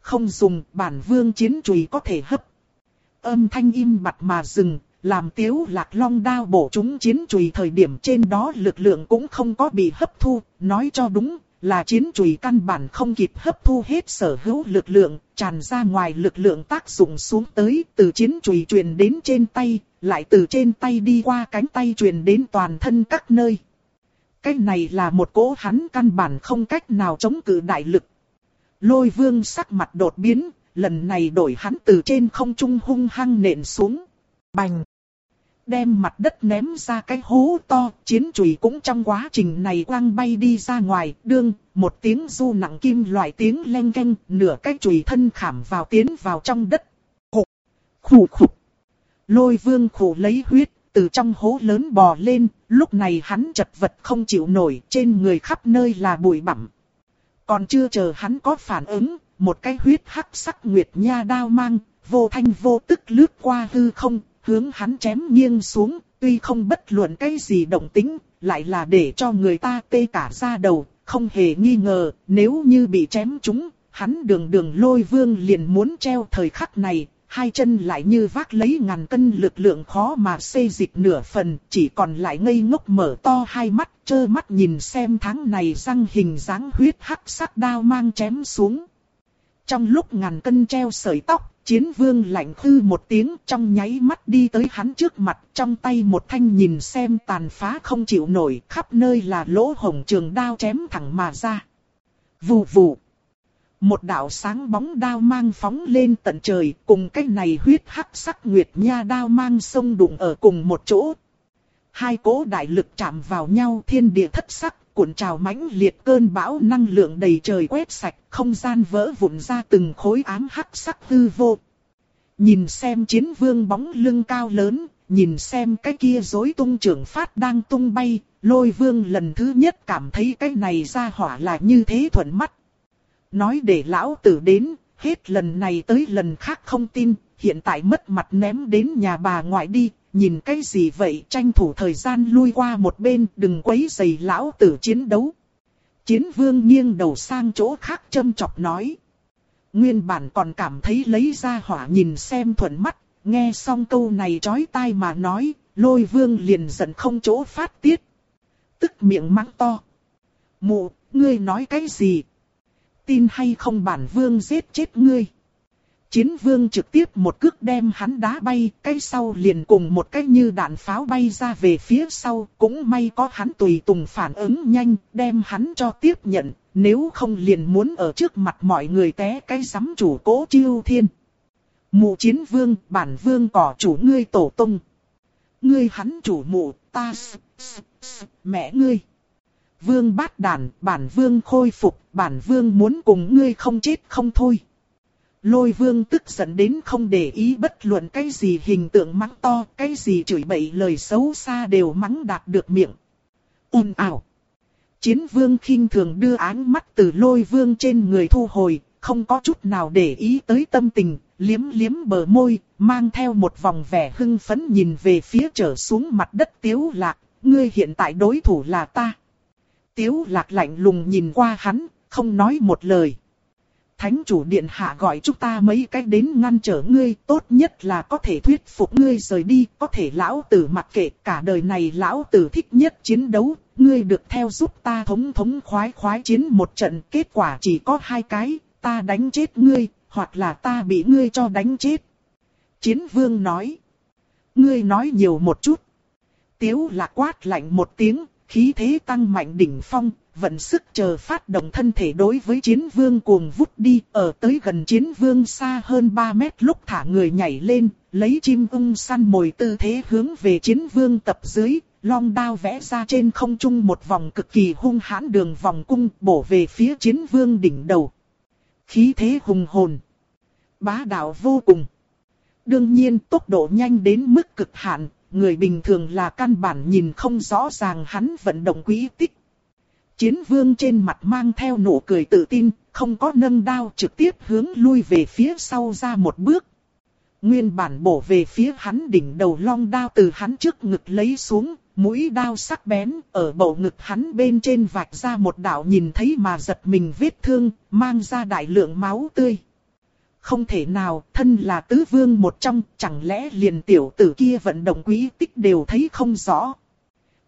Không dùng bản vương chiến chùy có thể hấp. Âm thanh im bặt mà dừng, làm tiếu lạc long đao bổ chúng chiến chùy thời điểm trên đó lực lượng cũng không có bị hấp thu, nói cho đúng là chiến chùy căn bản không kịp hấp thu hết sở hữu lực lượng, tràn ra ngoài lực lượng tác dụng xuống tới, từ chiến chùy truyền đến trên tay, lại từ trên tay đi qua cánh tay truyền đến toàn thân các nơi. Cái này là một cỗ hắn căn bản không cách nào chống cự đại lực. Lôi vương sắc mặt đột biến, lần này đổi hắn từ trên không trung hung hăng nện xuống. Bành! Đem mặt đất ném ra cái hố to, chiến chùy cũng trong quá trình này quang bay đi ra ngoài, đương, một tiếng du nặng kim loại tiếng leng keng nửa cái chùy thân khảm vào tiến vào trong đất. Khục! Khủ khục! Lôi vương khủ lấy huyết, từ trong hố lớn bò lên, lúc này hắn chật vật không chịu nổi, trên người khắp nơi là bụi bặm. Còn chưa chờ hắn có phản ứng, một cái huyết hắc sắc nguyệt nha đao mang, vô thanh vô tức lướt qua hư không, hướng hắn chém nghiêng xuống, tuy không bất luận cái gì động tính, lại là để cho người ta tê cả da đầu, không hề nghi ngờ, nếu như bị chém trúng, hắn đường đường lôi vương liền muốn treo thời khắc này, hai chân lại như vác lấy ngàn cân lực lượng khó mà xây dịch nửa phần, chỉ còn lại ngây ngốc mở to hai mắt, trơ mắt nhìn xem tháng này răng hình dáng huyết hắc sắc đao mang chém xuống. Trong lúc ngàn cân treo sợi tóc, chiến vương lạnh hư một tiếng trong nháy mắt đi tới hắn trước mặt, trong tay một thanh nhìn xem tàn phá không chịu nổi, khắp nơi là lỗ hồng trường đao chém thẳng mà ra. Vù vù. Một đạo sáng bóng đao mang phóng lên tận trời, cùng cái này huyết hắc sắc nguyệt nha đao mang sông đụng ở cùng một chỗ. Hai cỗ đại lực chạm vào nhau thiên địa thất sắc, cuộn trào mãnh liệt cơn bão năng lượng đầy trời quét sạch, không gian vỡ vụn ra từng khối ám hắc sắc hư vô. Nhìn xem chiến vương bóng lưng cao lớn, nhìn xem cái kia rối tung trưởng phát đang tung bay, lôi vương lần thứ nhất cảm thấy cái này ra hỏa là như thế thuận mắt. Nói để lão tử đến, hết lần này tới lần khác không tin, hiện tại mất mặt ném đến nhà bà ngoại đi, nhìn cái gì vậy tranh thủ thời gian lui qua một bên đừng quấy giày lão tử chiến đấu. Chiến vương nghiêng đầu sang chỗ khác châm chọc nói. Nguyên bản còn cảm thấy lấy ra hỏa nhìn xem thuận mắt, nghe xong câu này chói tai mà nói, lôi vương liền giận không chỗ phát tiết. Tức miệng mắng to. Mụ, ngươi nói cái gì? Tin hay không bản vương giết chết ngươi? Chiến vương trực tiếp một cước đem hắn đá bay, cái sau liền cùng một cái như đạn pháo bay ra về phía sau, cũng may có hắn tùy tùng phản ứng nhanh, đem hắn cho tiếp nhận, nếu không liền muốn ở trước mặt mọi người té cái giám chủ cố chiêu thiên. Mụ chiến vương, bản vương cỏ chủ ngươi tổ tung. Ngươi hắn chủ mụ, ta s, s, s, mẹ ngươi. Vương bát đàn, bản vương khôi phục, bản vương muốn cùng ngươi không chết không thôi. Lôi vương tức giận đến không để ý bất luận cái gì hình tượng mắng to, cái gì chửi bậy lời xấu xa đều mắng đạt được miệng. Un ảo, Chiến vương khinh thường đưa áng mắt từ lôi vương trên người thu hồi, không có chút nào để ý tới tâm tình, liếm liếm bờ môi, mang theo một vòng vẻ hưng phấn nhìn về phía trở xuống mặt đất tiếu lạc, ngươi hiện tại đối thủ là ta. Tiếu lạc lạnh lùng nhìn qua hắn, không nói một lời. Thánh chủ điện hạ gọi chúng ta mấy cách đến ngăn trở ngươi, tốt nhất là có thể thuyết phục ngươi rời đi, có thể lão tử mặc kệ cả đời này lão tử thích nhất chiến đấu, ngươi được theo giúp ta thống thống khoái khoái chiến một trận, kết quả chỉ có hai cái, ta đánh chết ngươi, hoặc là ta bị ngươi cho đánh chết. Chiến vương nói, ngươi nói nhiều một chút. Tiếu là quát lạnh một tiếng, khí thế tăng mạnh đỉnh phong, vận sức chờ phát động thân thể đối với chiến vương cuồng vút đi, ở tới gần chiến vương xa hơn 3 mét lúc thả người nhảy lên, lấy chim ung săn mồi tư thế hướng về chiến vương tập dưới, long đao vẽ ra trên không trung một vòng cực kỳ hung hãn đường vòng cung bổ về phía chiến vương đỉnh đầu. Khí thế hùng hồn, bá đạo vô cùng. Đương nhiên tốc độ nhanh đến mức cực hạn, người bình thường là căn bản nhìn không rõ ràng hắn vận động quỹ tích. Chiến vương trên mặt mang theo nụ cười tự tin, không có nâng đao trực tiếp hướng lui về phía sau ra một bước. Nguyên bản bổ về phía hắn đỉnh đầu long đao từ hắn trước ngực lấy xuống, mũi đao sắc bén, ở bầu ngực hắn bên trên vạch ra một đạo nhìn thấy mà giật mình vết thương, mang ra đại lượng máu tươi. Không thể nào, thân là tứ vương một trong, chẳng lẽ liền tiểu tử kia vận động quý tích đều thấy không rõ.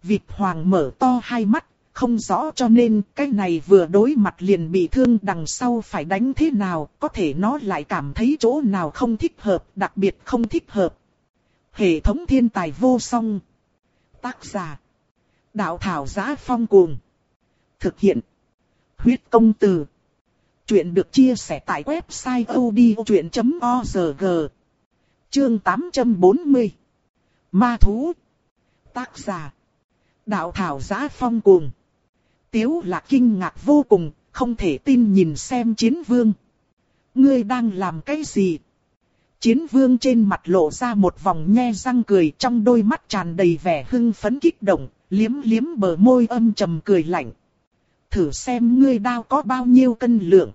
Vịt hoàng mở to hai mắt, không rõ cho nên cái này vừa đối mặt liền bị thương đằng sau phải đánh thế nào, có thể nó lại cảm thấy chỗ nào không thích hợp, đặc biệt không thích hợp. Hệ thống thiên tài vô song. Tác giả. Đạo thảo giá phong cuồng. Thực hiện. Huyết công từ. Chuyện được chia sẻ tại website odchuyện.org. Chương 840. Ma thú. Tác giả. Đạo thảo giá phong cuồng. Tiếu là kinh ngạc vô cùng, không thể tin nhìn xem chiến vương. Ngươi đang làm cái gì? Chiến vương trên mặt lộ ra một vòng nhe răng cười trong đôi mắt tràn đầy vẻ hưng phấn kích động, liếm liếm bờ môi âm trầm cười lạnh. Thử xem ngươi đao có bao nhiêu cân lượng.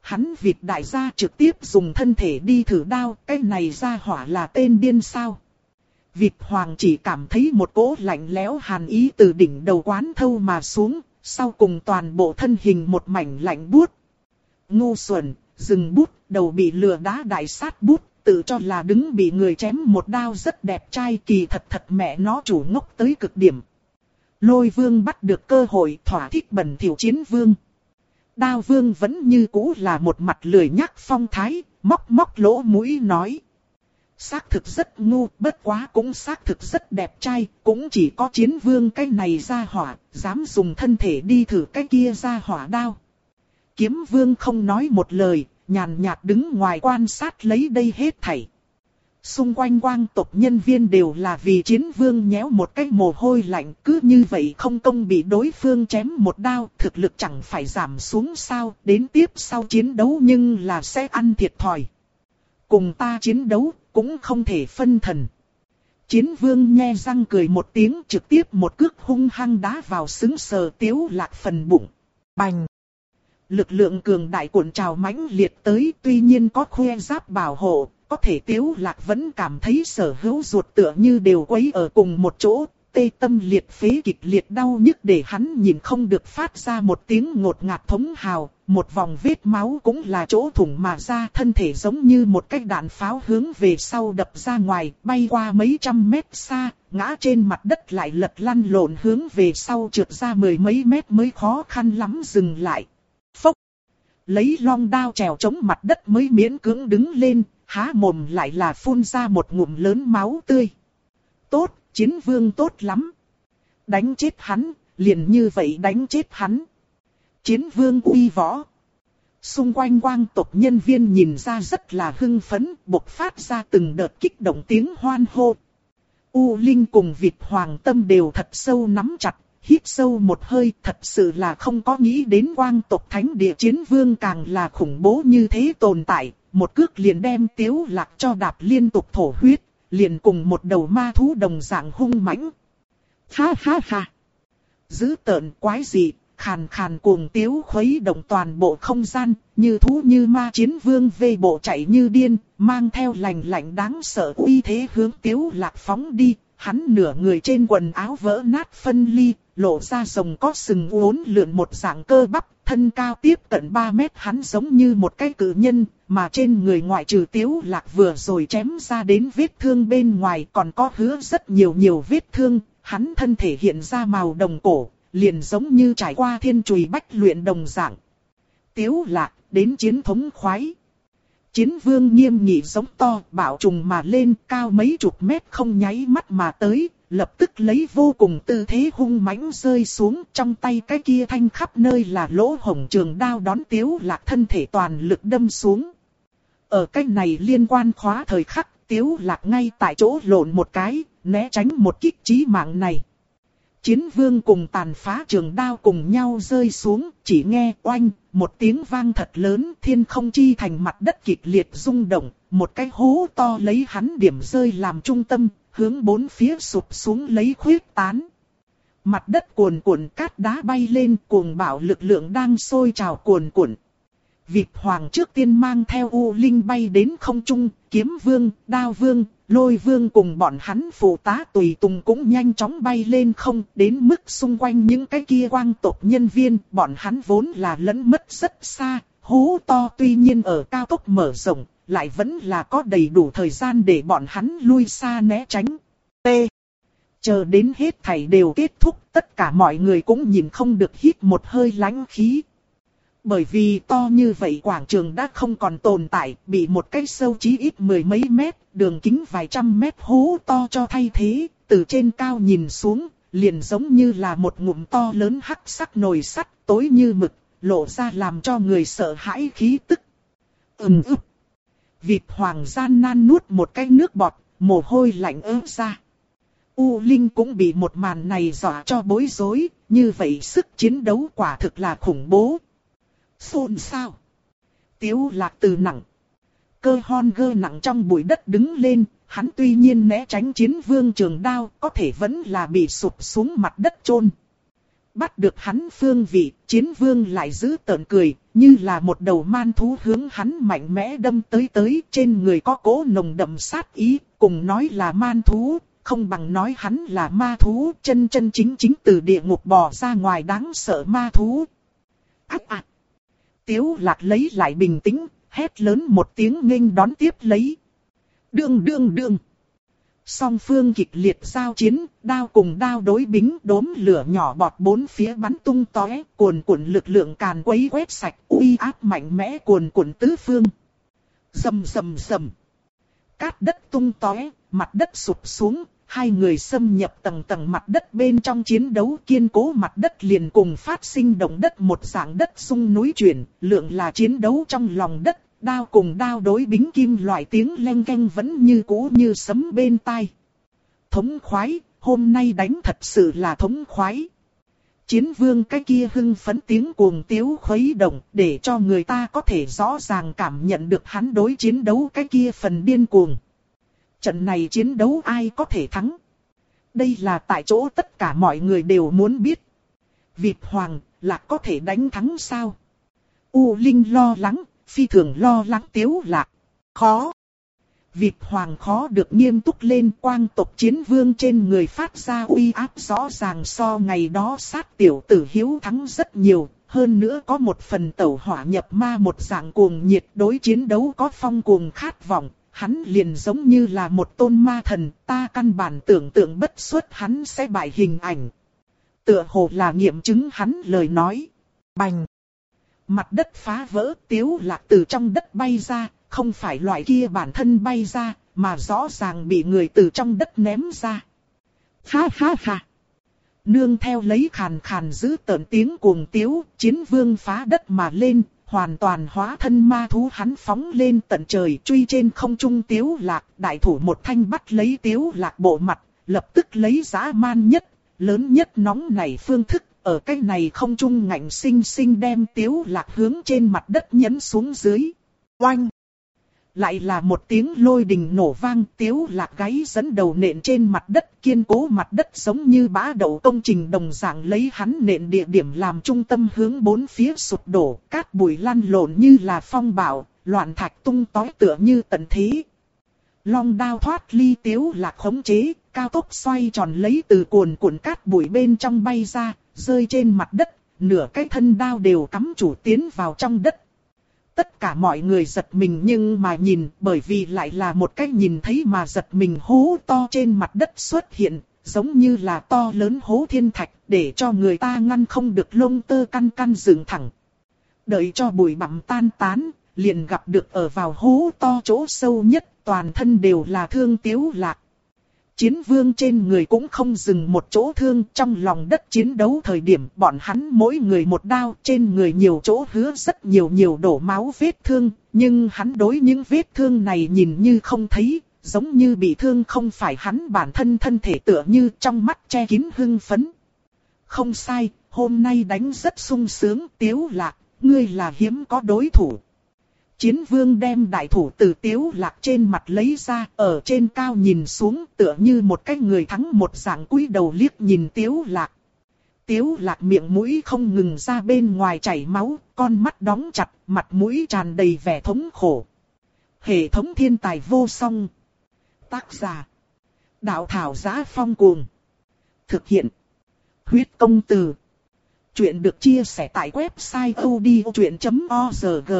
Hắn vịt đại gia trực tiếp dùng thân thể đi thử đao, cái này ra hỏa là tên điên sao. Vịt hoàng chỉ cảm thấy một cỗ lạnh lẽo hàn ý từ đỉnh đầu quán thâu mà xuống, sau cùng toàn bộ thân hình một mảnh lạnh buốt. Ngu xuẩn, dừng bút, đầu bị lừa đá đại sát bút, tự cho là đứng bị người chém một đao rất đẹp trai kỳ thật thật mẹ nó chủ ngốc tới cực điểm. Lôi vương bắt được cơ hội thỏa thích bẩn thiểu chiến vương. Đao vương vẫn như cũ là một mặt lười nhắc phong thái, móc móc lỗ mũi nói. Xác thực rất ngu, bất quá cũng xác thực rất đẹp trai, cũng chỉ có chiến vương cái này ra hỏa, dám dùng thân thể đi thử cái kia ra hỏa đao. Kiếm vương không nói một lời, nhàn nhạt đứng ngoài quan sát lấy đây hết thảy. Xung quanh quang tộc nhân viên đều là vì chiến vương nhéo một cái mồ hôi lạnh cứ như vậy không công bị đối phương chém một đao thực lực chẳng phải giảm xuống sao đến tiếp sau chiến đấu nhưng là sẽ ăn thiệt thòi. Cùng ta chiến đấu cũng không thể phân thần. Chiến vương nhe răng cười một tiếng trực tiếp một cước hung hăng đá vào xứng sờ tiếu lạc phần bụng. Bành! Lực lượng cường đại cuộn trào mãnh liệt tới tuy nhiên có khoe giáp bảo hộ, có thể tiếu lạc vẫn cảm thấy sở hữu ruột tựa như đều quấy ở cùng một chỗ, tê tâm liệt phế kịch liệt đau nhức để hắn nhìn không được phát ra một tiếng ngột ngạt thống hào, một vòng vết máu cũng là chỗ thủng mà ra thân thể giống như một cái đạn pháo hướng về sau đập ra ngoài, bay qua mấy trăm mét xa, ngã trên mặt đất lại lật lăn lộn hướng về sau trượt ra mười mấy mét mới khó khăn lắm dừng lại. Phốc! Lấy long đao trèo chống mặt đất mới miễn cưỡng đứng lên, há mồm lại là phun ra một ngụm lớn máu tươi. Tốt, chiến vương tốt lắm. Đánh chết hắn, liền như vậy đánh chết hắn. Chiến vương uy võ. Xung quanh quang tộc nhân viên nhìn ra rất là hưng phấn, bộc phát ra từng đợt kích động tiếng hoan hô. U Linh cùng Việt Hoàng Tâm đều thật sâu nắm chặt, hít sâu một hơi, thật sự là không có nghĩ đến quang tộc thánh địa chiến vương càng là khủng bố như thế tồn tại, một cước liền đem tiếu lạc cho đạp liên tục thổ huyết, liền cùng một đầu ma thú đồng dạng hung mãnh. Ha ha ha! Giữ tợn quái dị, khàn khàn cuồng tiếu khuấy động toàn bộ không gian, như thú như ma chiến vương vây bộ chạy như điên, mang theo lành lạnh đáng sợ uy thế hướng tiếu lạc phóng đi, hắn nửa người trên quần áo vỡ nát phân ly, lộ ra rồng có sừng uốn lượn một dạng cơ bắp, thân cao tiếp cận 3 mét hắn giống như một cái cử nhân, mà trên người ngoại trừ tiếu lạc vừa rồi chém ra đến vết thương bên ngoài còn có hứa rất nhiều nhiều vết thương, hắn thân thể hiện ra màu đồng cổ, liền giống như trải qua thiên chùy bách luyện đồng dạng. Tiếu lạc, đến chiến thống khoái. Chiến vương nghiêm nghị giống to, bảo trùng mà lên cao mấy chục mét không nháy mắt mà tới, lập tức lấy vô cùng tư thế hung mãnh rơi xuống trong tay cái kia thanh khắp nơi là lỗ hổng trường đao đón tiếu lạc thân thể toàn lực đâm xuống. Ở cách này liên quan khóa thời khắc tiếu lạc ngay tại chỗ lộn một cái, né tránh một kích trí mạng này. Chiến vương cùng tàn phá trường đao cùng nhau rơi xuống, chỉ nghe oanh, một tiếng vang thật lớn, thiên không chi thành mặt đất kịch liệt rung động, một cái hố to lấy hắn điểm rơi làm trung tâm, hướng bốn phía sụp xuống lấy khuyết tán. Mặt đất cuồn cuộn cát đá bay lên cuồng bạo lực lượng đang sôi trào cuồn cuộn. Việt Hoàng trước tiên mang theo U Linh bay đến không trung, kiếm vương, đao vương, lôi vương cùng bọn hắn phụ tá tùy tùng cũng nhanh chóng bay lên không đến mức xung quanh những cái kia quang tộc nhân viên, bọn hắn vốn là lẫn mất rất xa, hú to tuy nhiên ở cao tốc mở rộng, lại vẫn là có đầy đủ thời gian để bọn hắn lui xa né tránh. T. Chờ đến hết thảy đều kết thúc, tất cả mọi người cũng nhìn không được hít một hơi lánh khí. Bởi vì to như vậy quảng trường đã không còn tồn tại, bị một cái sâu chí ít mười mấy mét, đường kính vài trăm mét hố to cho thay thế, từ trên cao nhìn xuống, liền giống như là một ngụm to lớn hắc sắc nồi sắt, tối như mực, lộ ra làm cho người sợ hãi khí tức. Ừm ức. Vịt hoàng gian nan nuốt một cái nước bọt, mồ hôi lạnh ớt ra. U Linh cũng bị một màn này dọa cho bối rối, như vậy sức chiến đấu quả thực là khủng bố. Xôn sao? Tiếu lạc từ nặng. Cơ hon gơ nặng trong bụi đất đứng lên, hắn tuy nhiên né tránh chiến vương trường đao, có thể vẫn là bị sụp xuống mặt đất chôn bắt được hắn phương vị, chiến vương lại giữ tợn cười, như là một đầu man thú hướng hắn mạnh mẽ đâm tới tới, trên người có cố nồng đậm sát ý, cùng nói là man thú, không bằng nói hắn là ma thú, chân chân chính chính từ địa ngục bò ra ngoài đáng sợ ma thú. Ác ạc! Tiếu lạc lấy lại bình tĩnh, hét lớn một tiếng nghênh đón tiếp lấy. Đương đương đương! Song phương kịch liệt giao chiến, đao cùng đao đối bính đốm lửa nhỏ bọt bốn phía bắn tung tóe, cuồn cuộn lực lượng càn quấy quét sạch, uy áp mạnh mẽ cuồn cuộn tứ phương. dầm dầm dầm, Cát đất tung tóe, mặt đất sụp xuống, hai người xâm nhập tầng tầng mặt đất bên trong chiến đấu kiên cố mặt đất liền cùng phát sinh động đất một dạng đất sung núi chuyển, lượng là chiến đấu trong lòng đất Đao cùng đao đối bính kim loại tiếng len canh vẫn như cũ như sấm bên tai. Thống khoái, hôm nay đánh thật sự là thống khoái. Chiến vương cái kia hưng phấn tiếng cuồng tiếu khuấy động để cho người ta có thể rõ ràng cảm nhận được hắn đối chiến đấu cái kia phần điên cuồng. Trận này chiến đấu ai có thể thắng? Đây là tại chỗ tất cả mọi người đều muốn biết. Việt Hoàng là có thể đánh thắng sao? U Linh lo lắng, phi thường lo lắng tiếu lạc. Khó. Vịt hoàng khó được nghiêm túc lên quang tộc chiến vương trên người phát ra uy áp rõ ràng so ngày đó sát tiểu tử hiếu thắng rất nhiều. Hơn nữa có một phần tẩu hỏa nhập ma một dạng cuồng nhiệt đối chiến đấu có phong cuồng khát vọng. Hắn liền giống như là một tôn ma thần, ta căn bản tưởng tượng bất xuất hắn sẽ bại hình ảnh. Tựa hồ là nghiệm chứng hắn lời nói. Bành! Mặt đất phá vỡ tiếu lạc từ trong đất bay ra, không phải loại kia bản thân bay ra, mà rõ ràng bị người từ trong đất ném ra. Ha ha ha! Nương theo lấy khàn khàn giữ tợn tiếng cuồng tiếu, chiến vương phá đất mà lên, hoàn toàn hóa thân ma thú hắn phóng lên tận trời truy trên không trung tiếu lạc, đại thủ một thanh bắt lấy tiếu lạc bộ mặt, lập tức lấy giá man nhất, lớn nhất nóng này phương thức, ở cái này không trung ngạnh sinh sinh đem tiếu lạc hướng trên mặt đất nhấn xuống dưới. Oanh! Lại là một tiếng lôi đình nổ vang tiếu lạc gáy dẫn đầu nện trên mặt đất kiên cố mặt đất giống như bã đậu công trình đồng dạng lấy hắn nện địa điểm làm trung tâm hướng bốn phía sụp đổ, cát bụi lăn lộn như là phong bạo, loạn thạch tung tói tựa như tận thế. Long đao thoát ly tiếu lạc khống chế, cao tốc xoay tròn lấy từ cuồn cuộn cát bụi bên trong bay ra, rơi trên mặt đất, nửa cái thân đao đều cắm chủ tiến vào trong đất. Tất cả mọi người giật mình nhưng mà nhìn bởi vì lại là một cách nhìn thấy mà giật mình hố to trên mặt đất xuất hiện, giống như là to lớn hố thiên thạch để cho người ta ngăn không được lông tơ căn căn dựng thẳng. Đợi cho bụi bặm tan tán, liền gặp được ở vào hố to chỗ sâu nhất, toàn thân đều là thương tiếu lạc. Chiến vương trên người cũng không dừng một chỗ thương trong lòng đất chiến đấu thời điểm bọn hắn mỗi người một đao trên người nhiều chỗ hứa rất nhiều nhiều đổ máu vết thương, nhưng hắn đối những vết thương này nhìn như không thấy, giống như bị thương không phải hắn bản thân thân thể tựa như trong mắt che kín hưng phấn. Không sai, hôm nay đánh rất sung sướng, tiếu lạc, ngươi là hiếm có đối thủ. Chiến vương đem đại thủ từ tiếu lạc trên mặt lấy ra, ở trên cao nhìn xuống tựa như một cái người thắng một dạng cúi đầu liếc nhìn tiếu lạc. Tiếu lạc miệng mũi không ngừng ra bên ngoài chảy máu, con mắt đóng chặt, mặt mũi tràn đầy vẻ thống khổ. Hệ thống thiên tài vô song. Tác giả. Đạo thảo giá phong cuồng. Thực hiện. Huyết công từ. Chuyện được chia sẻ tại website odchuyện.org.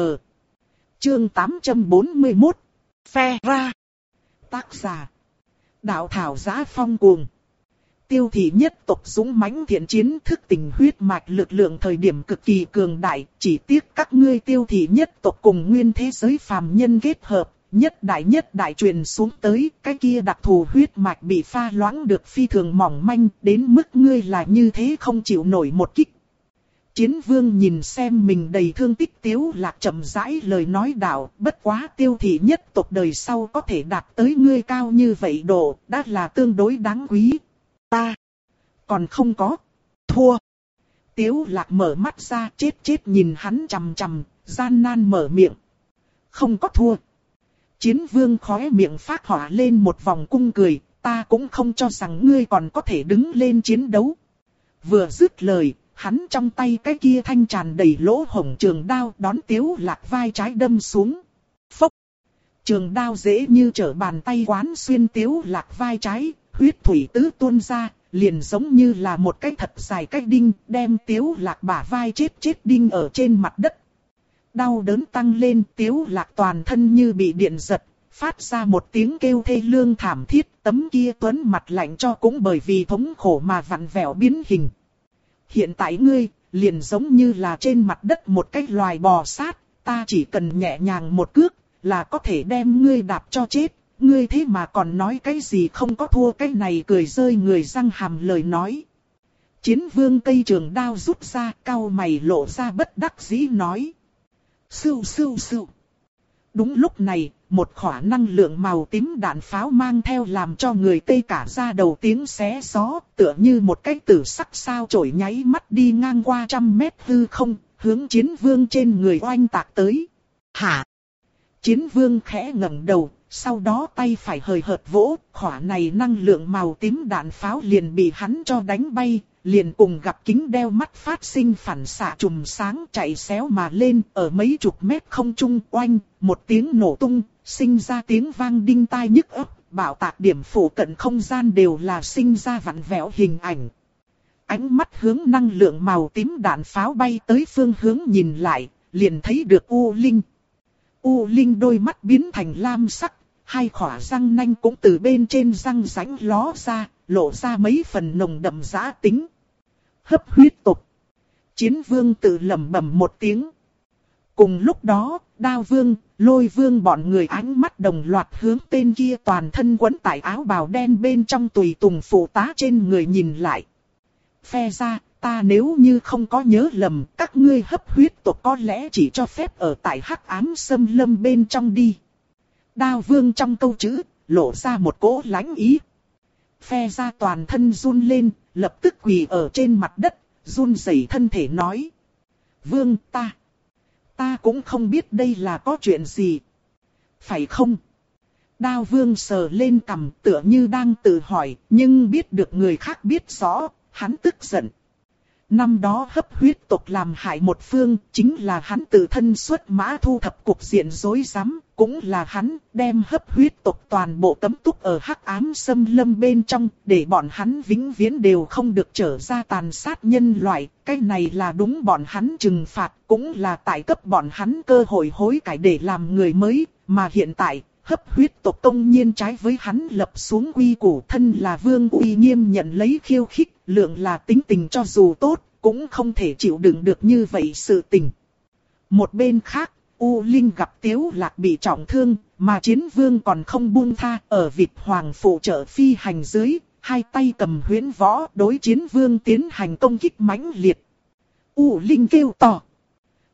Chương 841. Phe ra. Tác giả. Đạo thảo giá phong cuồng. Tiêu thị nhất tộc dũng mãnh thiện chiến thức tình huyết mạch lực lượng thời điểm cực kỳ cường đại, chỉ tiếc các ngươi tiêu thị nhất tộc cùng nguyên thế giới phàm nhân kết hợp, nhất đại nhất đại truyền xuống tới, cái kia đặc thù huyết mạch bị pha loãng được phi thường mỏng manh, đến mức ngươi là như thế không chịu nổi một kích. Chiến vương nhìn xem mình đầy thương tích tiếu lạc chậm rãi lời nói đạo, bất quá tiêu thị nhất tộc đời sau có thể đạt tới ngươi cao như vậy độ, đã là tương đối đáng quý. Ta, còn không có, thua. Tiếu lạc mở mắt ra chết chết nhìn hắn chằm chằm, gian nan mở miệng. Không có thua. Chiến vương khóe miệng phát hỏa lên một vòng cung cười, ta cũng không cho rằng ngươi còn có thể đứng lên chiến đấu. Vừa dứt lời, hắn trong tay cái kia thanh tràn đầy lỗ hổng trường đao đón tiếu lạc vai trái đâm xuống. Phốc! Trường đao dễ như trở bàn tay quán xuyên tiếu lạc vai trái, huyết thủy tứ tuôn ra, liền giống như là một cái thật dài cái đinh, đem tiếu lạc bả vai chết chết đinh ở trên mặt đất. Đau đớn tăng lên, tiếu lạc toàn thân như bị điện giật, phát ra một tiếng kêu thê lương thảm thiết, tấm kia tuấn mặt lạnh cho cũng bởi vì thống khổ mà vặn vẹo biến hình. Hiện tại ngươi, liền giống như là trên mặt đất một cái loài bò sát, ta chỉ cần nhẹ nhàng một cước, là có thể đem ngươi đạp cho chết. Ngươi thế mà còn nói cái gì không có thua cái này cười rơi người răng hàm lời nói. Chiến vương cây trường đao rút ra, cao mày lộ ra bất đắc dĩ nói. Sưu sưu sưu. Đúng lúc này, một khỏa năng lượng màu tím đạn pháo mang theo làm cho người tê cả ra đầu tiếng xé gió, tựa như một cái tử sắc sao trổi nháy mắt đi ngang qua trăm mét hư không, hướng chiến vương trên người oanh tạc tới. Hả? Chiến vương khẽ ngẩng đầu, sau đó tay phải hời hợt vỗ, khỏa này năng lượng màu tím đạn pháo liền bị hắn cho đánh bay, liền cùng gặp kính đeo mắt phát sinh phản xạ trùm sáng chạy xéo mà lên ở mấy chục mét không trung oanh, một tiếng nổ tung, sinh ra tiếng vang đinh tai nhức ấp, bảo tạc điểm phủ cận không gian đều là sinh ra vặn vẹo hình ảnh. Ánh mắt hướng năng lượng màu tím đạn pháo bay tới phương hướng nhìn lại, liền thấy được U Linh. U Linh đôi mắt biến thành lam sắc, hai khỏa răng nanh cũng từ bên trên răng rãnh ló ra, lộ ra mấy phần nồng đậm giá tính. Hấp huyết tục. Chiến vương tự lẩm bẩm một tiếng. Cùng lúc đó, đao vương, lôi vương bọn người ánh mắt đồng loạt hướng tên kia toàn thân quấn tại áo bào đen bên trong tùy tùng phụ tá trên người nhìn lại. Phe ra, ta nếu như không có nhớ lầm, các ngươi hấp huyết tộc có lẽ chỉ cho phép ở tại hắc ám sâm lâm bên trong đi. Đao vương trong câu chữ, lộ ra một cỗ lãnh ý. Phe ra toàn thân run lên, lập tức quỳ ở trên mặt đất, run rẩy thân thể nói. Vương ta, ta cũng không biết đây là có chuyện gì. Phải không? Đao vương sờ lên cằm tựa như đang tự hỏi, nhưng biết được người khác biết rõ, hắn tức giận. Năm đó hấp huyết tộc làm hại một phương, chính là hắn tự thân xuất mã thu thập cục diện rối rắm, cũng là hắn đem hấp huyết tộc toàn bộ cấm túc ở hắc ám xâm lâm bên trong, để bọn hắn vĩnh viễn đều không được trở ra tàn sát nhân loại, cái này là đúng bọn hắn trừng phạt, cũng là tại cấp bọn hắn cơ hội hối cải để làm người mới, mà hiện tại, hấp huyết tộc công nhiên trái với hắn lập xuống quy củ thân là vương uy nghiêm nhận lấy khiêu khích, lượng là tính tình cho dù tốt, cũng không thể chịu đựng được như vậy sự tình. Một bên khác, U Linh gặp Tiếu Lạc bị trọng thương, mà chiến vương còn không buông tha ở vịt hoàng phụ trợ phi hành dưới, hai tay cầm huyễn võ đối chiến vương tiến hành công kích mãnh liệt. U Linh kêu to.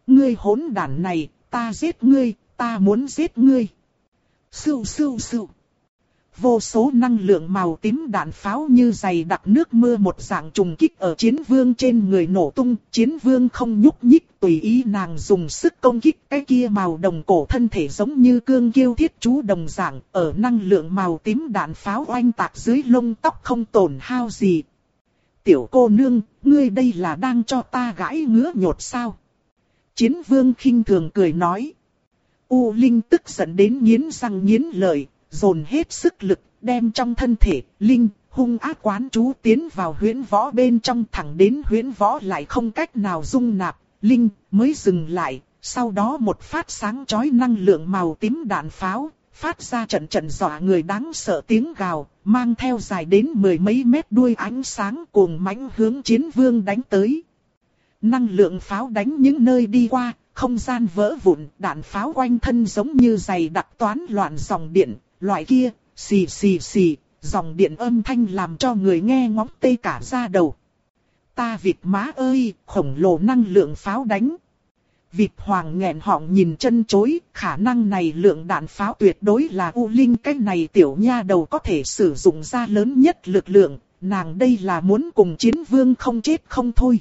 Ngươi hỗn đản này, ta giết ngươi, ta muốn giết ngươi. Sưu sưu sưu. Vô số năng lượng màu tím đạn pháo như dày đặc nước mưa một dạng trùng kích ở chiến vương trên người nổ tung. Chiến vương không nhúc nhích tùy ý nàng dùng sức công kích cái kia màu đồng cổ thân thể giống như cương kiêu thiết chú đồng dạng. Ở năng lượng màu tím đạn pháo oanh tạc dưới lông tóc không tổn hao gì. Tiểu cô nương, ngươi đây là đang cho ta gãi ngứa nhột sao? Chiến vương khinh thường cười nói. U Linh tức giận đến nghiến răng nghiến lợi, dồn hết sức lực, đem trong thân thể, Linh, hung ác quán chú tiến vào huyễn võ bên trong thẳng đến huyễn võ lại không cách nào dung nạp, Linh mới dừng lại, sau đó một phát sáng chói năng lượng màu tím đạn pháo, phát ra trận trận dọa người đáng sợ tiếng gào, mang theo dài đến mười mấy mét đuôi ánh sáng cuồng mãnh hướng chiến vương đánh tới. Năng lượng pháo đánh những nơi đi qua, không gian vỡ vụn, đạn pháo quanh thân giống như dày đặc toán loạn dòng điện, loại kia, xì xì xì, dòng điện âm thanh làm cho người nghe ngóng tê cả da đầu. Ta vịt má ơi, khổng lồ năng lượng pháo đánh. Vịt hoàng nghẹn họng nhìn chân chối, khả năng này lượng đạn pháo tuyệt đối là U Linh cái này tiểu nha đầu có thể sử dụng ra lớn nhất lực lượng, nàng đây là muốn cùng chiến vương không chết không thôi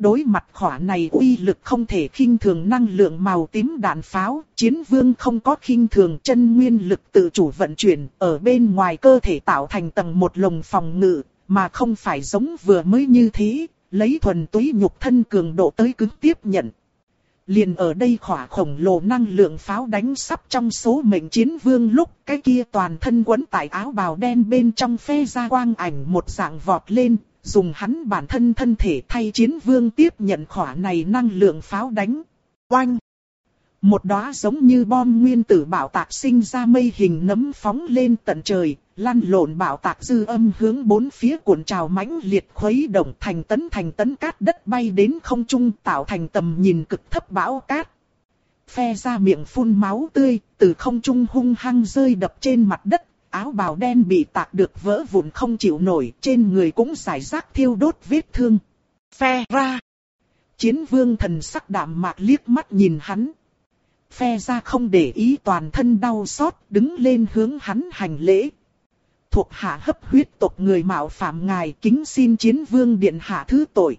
đối mặt khỏa này uy lực không thể khinh thường năng lượng màu tím đạn pháo, chiến vương không có khinh thường chân nguyên lực tự chủ vận chuyển, ở bên ngoài cơ thể tạo thành tầng một lồng phòng ngự, mà không phải giống vừa mới như thế, lấy thuần túy nhục thân cường độ tới cứng tiếp nhận. Liền ở đây khỏa khổng lồ năng lượng pháo đánh sắp trong số mệnh chiến vương lúc cái kia toàn thân quấn tại áo bào đen bên trong phê ra quang ảnh một dạng vọt lên, dùng hắn bản thân thân thể thay chiến vương tiếp nhận khỏa này năng lượng pháo đánh. Oanh! Một đóa giống như bom nguyên tử bảo tạc sinh ra mây hình nấm phóng lên tận trời, lăn lộn bảo tạc dư âm hướng bốn phía cuộn trào mãnh liệt khuấy động thành tấn thành tấn cát đất bay đến không trung tạo thành tầm nhìn cực thấp bão cát. Phe ra miệng phun máu tươi, từ không trung hung hăng rơi đập trên mặt đất, áo bào đen bị tạc được vỡ vụn không chịu nổi, trên người cũng giải rác thiêu đốt vết thương. Phe ra. Chiến vương thần sắc đạm mạc liếc mắt nhìn hắn. Phe ra không để ý toàn thân đau xót, đứng lên hướng hắn hành lễ. Thuộc hạ hấp huyết tộc người mạo phạm ngài kính xin chiến vương điện hạ thứ tội.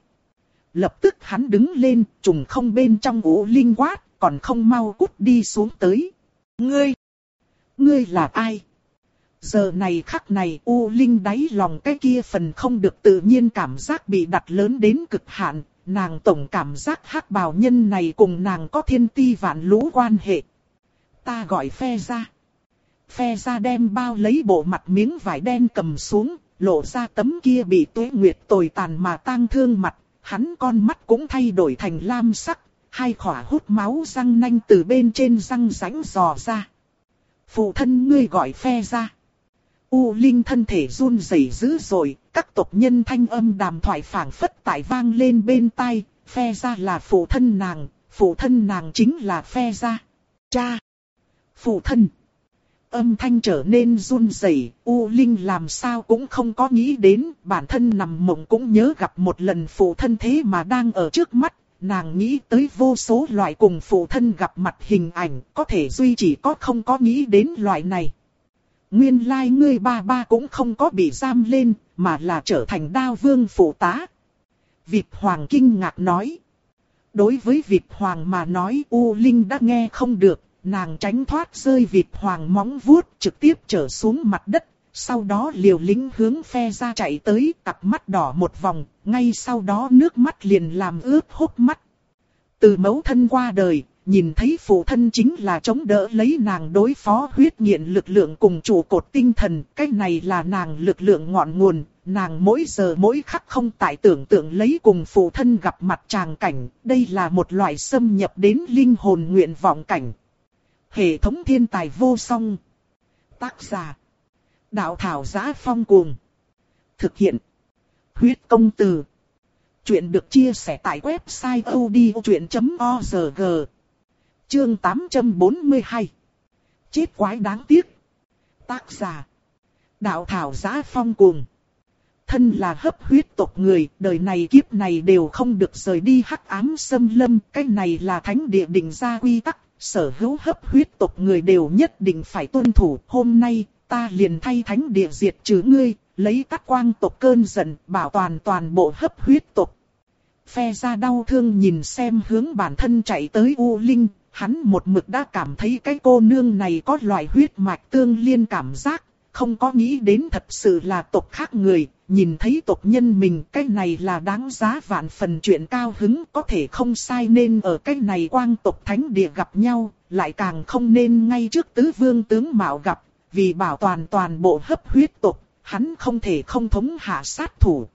Lập tức hắn đứng lên, trùng không bên trong ủ linh quát, còn không mau cút đi xuống tới. Ngươi! Ngươi là ai? Giờ này khắc này U Linh đáy lòng cái kia phần không được tự nhiên cảm giác bị đặt lớn đến cực hạn, nàng tổng cảm giác hắc bào nhân này cùng nàng có thiên ti vạn lũ quan hệ. Ta gọi phe ra. Phe ra đem bao lấy bộ mặt miếng vải đen cầm xuống, lộ ra tấm kia bị tuế nguyệt tồi tàn mà tang thương mặt, hắn con mắt cũng thay đổi thành lam sắc, hai khỏa hút máu răng nanh từ bên trên răng rãnh dò ra. Phụ thân ngươi gọi phe ra. U Linh thân thể run rẩy dữ dội, các tộc nhân thanh âm đàm thoại phảng phất tại vang lên bên tai, phe ra là phụ thân nàng, phụ thân nàng chính là phe ra. Cha! Phụ thân! Âm thanh trở nên run rẩy, U Linh làm sao cũng không có nghĩ đến, bản thân nằm mộng cũng nhớ gặp một lần phụ thân thế mà đang ở trước mắt, nàng nghĩ tới vô số loại cùng phụ thân gặp mặt hình ảnh, có thể duy chỉ có không có nghĩ đến loại này. Nguyên lai like ngươi ba ba cũng không có bị giam lên, mà là trở thành đao vương phụ tá. Việt Hoàng kinh ngạc nói. Đối với Việt Hoàng mà nói U Linh đã nghe không được, nàng tránh thoát rơi Việt Hoàng móng vuốt trực tiếp trở xuống mặt đất. Sau đó liều lính hướng phe ra chạy tới, cặp mắt đỏ một vòng, ngay sau đó nước mắt liền làm ướt hốc mắt. Từ mẫu thân qua đời, nhìn thấy phụ thân chính là chống đỡ lấy nàng đối phó huyết nghiện lực lượng cùng chủ cột tinh thần, cái này là nàng lực lượng ngọn nguồn, nàng mỗi giờ mỗi khắc không tại tưởng tượng lấy cùng phụ thân gặp mặt tràng cảnh, đây là một loại xâm nhập đến linh hồn nguyện vọng cảnh. Hệ thống thiên tài vô song. Tác giả. Đạo thảo giá phong cuồng. Thực hiện. Huyết công từ. Chuyện được chia sẻ tại website odchuyện.org. Chương 842 Chết quái đáng tiếc. Tác giả. Đạo thảo giá phong cuồng. Thân là hấp huyết tộc người, đời này kiếp này đều không được rời đi hắc ám xâm lâm, cái này là thánh địa định ra quy tắc, sở hữu hấp huyết tộc người đều nhất định phải tuân thủ. Hôm nay, ta liền thay thánh địa diệt trừ ngươi, lấy các quang tộc cơn giận, bảo toàn toàn bộ hấp huyết tộc. Phe ra đau thương nhìn xem hướng bản thân chạy tới U Linh, hắn một mực đã cảm thấy cái cô nương này có loại huyết mạch tương liên cảm giác, không có nghĩ đến thật sự là tộc khác người, nhìn thấy tộc nhân mình cái này là đáng giá vạn phần chuyện cao hứng có thể không sai nên ở cái này quang tộc thánh địa gặp nhau, lại càng không nên ngay trước tứ vương tướng mạo gặp, vì bảo toàn toàn bộ hấp huyết tộc, hắn không thể không thống hạ sát thủ.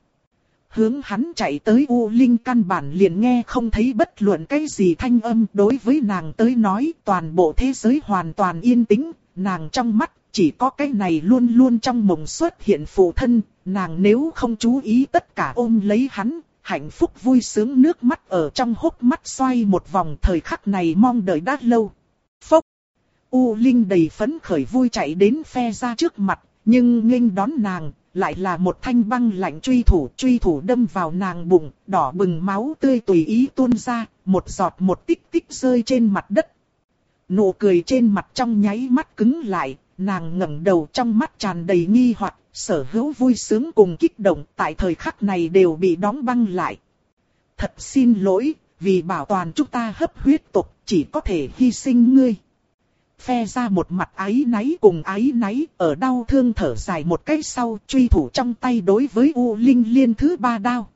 Hướng hắn chạy tới U Linh căn bản liền nghe không thấy bất luận cái gì thanh âm đối với nàng tới nói toàn bộ thế giới hoàn toàn yên tĩnh, nàng trong mắt chỉ có cái này luôn luôn trong mộng xuất hiện phụ thân, nàng nếu không chú ý tất cả ôm lấy hắn, hạnh phúc vui sướng nước mắt ở trong hốc mắt xoay một vòng thời khắc này mong đợi đã lâu. Phốc! U Linh đầy phấn khởi vui chạy đến phe ra trước mặt, nhưng nghênh đón nàng, lại là một thanh băng lạnh truy thủ, truy thủ đâm vào nàng bụng, đỏ bừng máu tươi tùy ý tuôn ra, một giọt một tích tích rơi trên mặt đất. Nụ cười trên mặt trong nháy mắt cứng lại, nàng ngẩng đầu trong mắt tràn đầy nghi hoặc, sở hữu vui sướng cùng kích động tại thời khắc này đều bị đóng băng lại. Thật xin lỗi, vì bảo toàn chúng ta hấp huyết tộc chỉ có thể hy sinh ngươi phe ra một mặt ái náy cùng ái náy, ở đau thương thở dài một cái sau, truy thủ trong tay đối với U Linh liên thứ ba đao.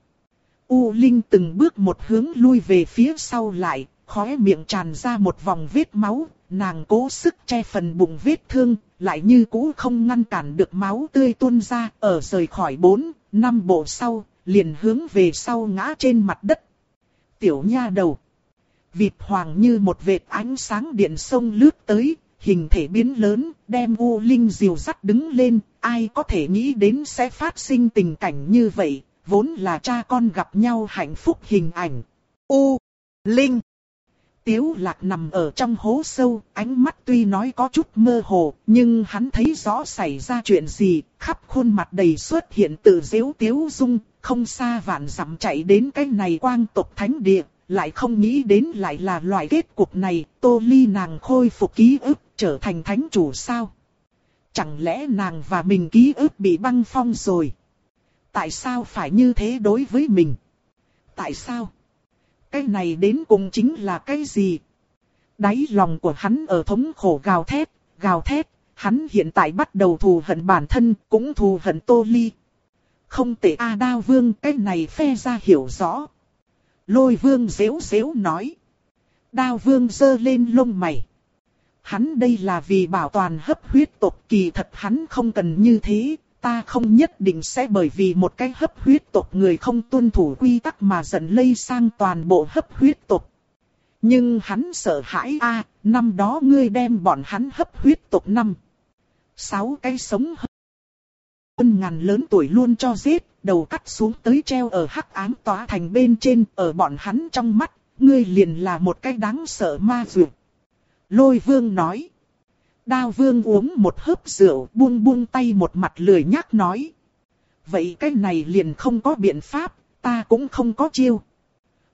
U Linh từng bước một hướng lui về phía sau lại, khóe miệng tràn ra một vòng vết máu, nàng cố sức che phần bụng vết thương, lại như cũ không ngăn cản được máu tươi tuôn ra, ở rời khỏi bốn, năm bộ sau, liền hướng về sau ngã trên mặt đất. Tiểu nha đầu. Vịt hoàng như một vệt ánh sáng điện sông lướt tới, hình thể biến lớn, đem U Linh diều dắt đứng lên, ai có thể nghĩ đến sẽ phát sinh tình cảnh như vậy, vốn là cha con gặp nhau hạnh phúc hình ảnh. U Linh Tiếu lạc nằm ở trong hố sâu, ánh mắt tuy nói có chút mơ hồ, nhưng hắn thấy rõ xảy ra chuyện gì, khắp khuôn mặt đầy xuất hiện tự dễu tiếu dung, không xa vạn dặm chạy đến cái này quang tộc thánh địa, lại không nghĩ đến lại là loại kết cục này, tô ly nàng khôi phục ký ức, trở thành thánh chủ sao? Chẳng lẽ nàng và mình ký ức bị băng phong rồi? Tại sao phải như thế đối với mình? Tại sao? Cái này đến cùng chính là cái gì? Đáy lòng của hắn ở thống khổ gào thét, gào thét, hắn hiện tại bắt đầu thù hận bản thân, cũng thù hận Tô Ly. Không tệ A Đao Vương cái này phe ra hiểu rõ. Lôi Vương xéo xéo nói. Đao Vương giơ lên lông mày. Hắn đây là vì bảo toàn hấp huyết tộc kỳ thật hắn không cần như thế, ta không nhất định sẽ bởi vì một cái hấp huyết tộc người không tuân thủ quy tắc mà giận lây sang toàn bộ hấp huyết tộc. Nhưng hắn sợ hãi a, năm đó ngươi đem bọn hắn hấp huyết tộc năm. Sáu cái sống quân ngàn lớn tuổi luôn cho giết, đầu cắt xuống tới treo ở hắc ám tỏa thành bên trên, ở bọn hắn trong mắt, ngươi liền là một cái đáng sợ ma dược. Lôi vương nói. Đao vương uống một hớp rượu buông buông tay một mặt lười nhác nói. Vậy cái này liền không có biện pháp, ta cũng không có chiêu.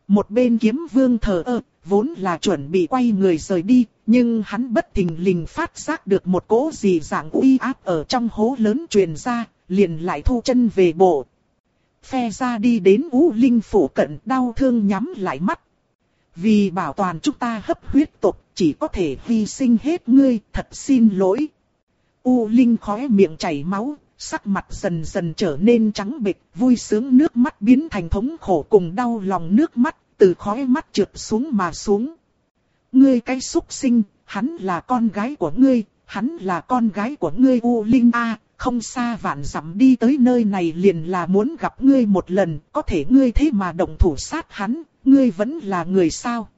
Một bên kiếm vương thờ ơ, vốn là chuẩn bị quay người rời đi, nhưng hắn bất thình lình phát giác được một cỗ gì dạng uy áp ở trong hố lớn truyền ra, liền lại thu chân về bộ. Phe ra đi đến U Linh phủ cận đau thương nhắm lại mắt. Vì bảo toàn chúng ta hấp huyết tộc, chỉ có thể hy sinh hết ngươi, thật xin lỗi. U Linh khóe miệng chảy máu, sắc mặt dần dần trở nên trắng bệch, vui sướng nước mắt biến thành thống khổ cùng đau lòng nước mắt, từ khóe mắt trượt xuống mà xuống. Ngươi cái xúc sinh, hắn là con gái của ngươi, hắn là con gái của ngươi U Linh A, không xa vạn dặm đi tới nơi này liền là muốn gặp ngươi một lần, có thể ngươi thế mà động thủ sát hắn, ngươi vẫn là người sao?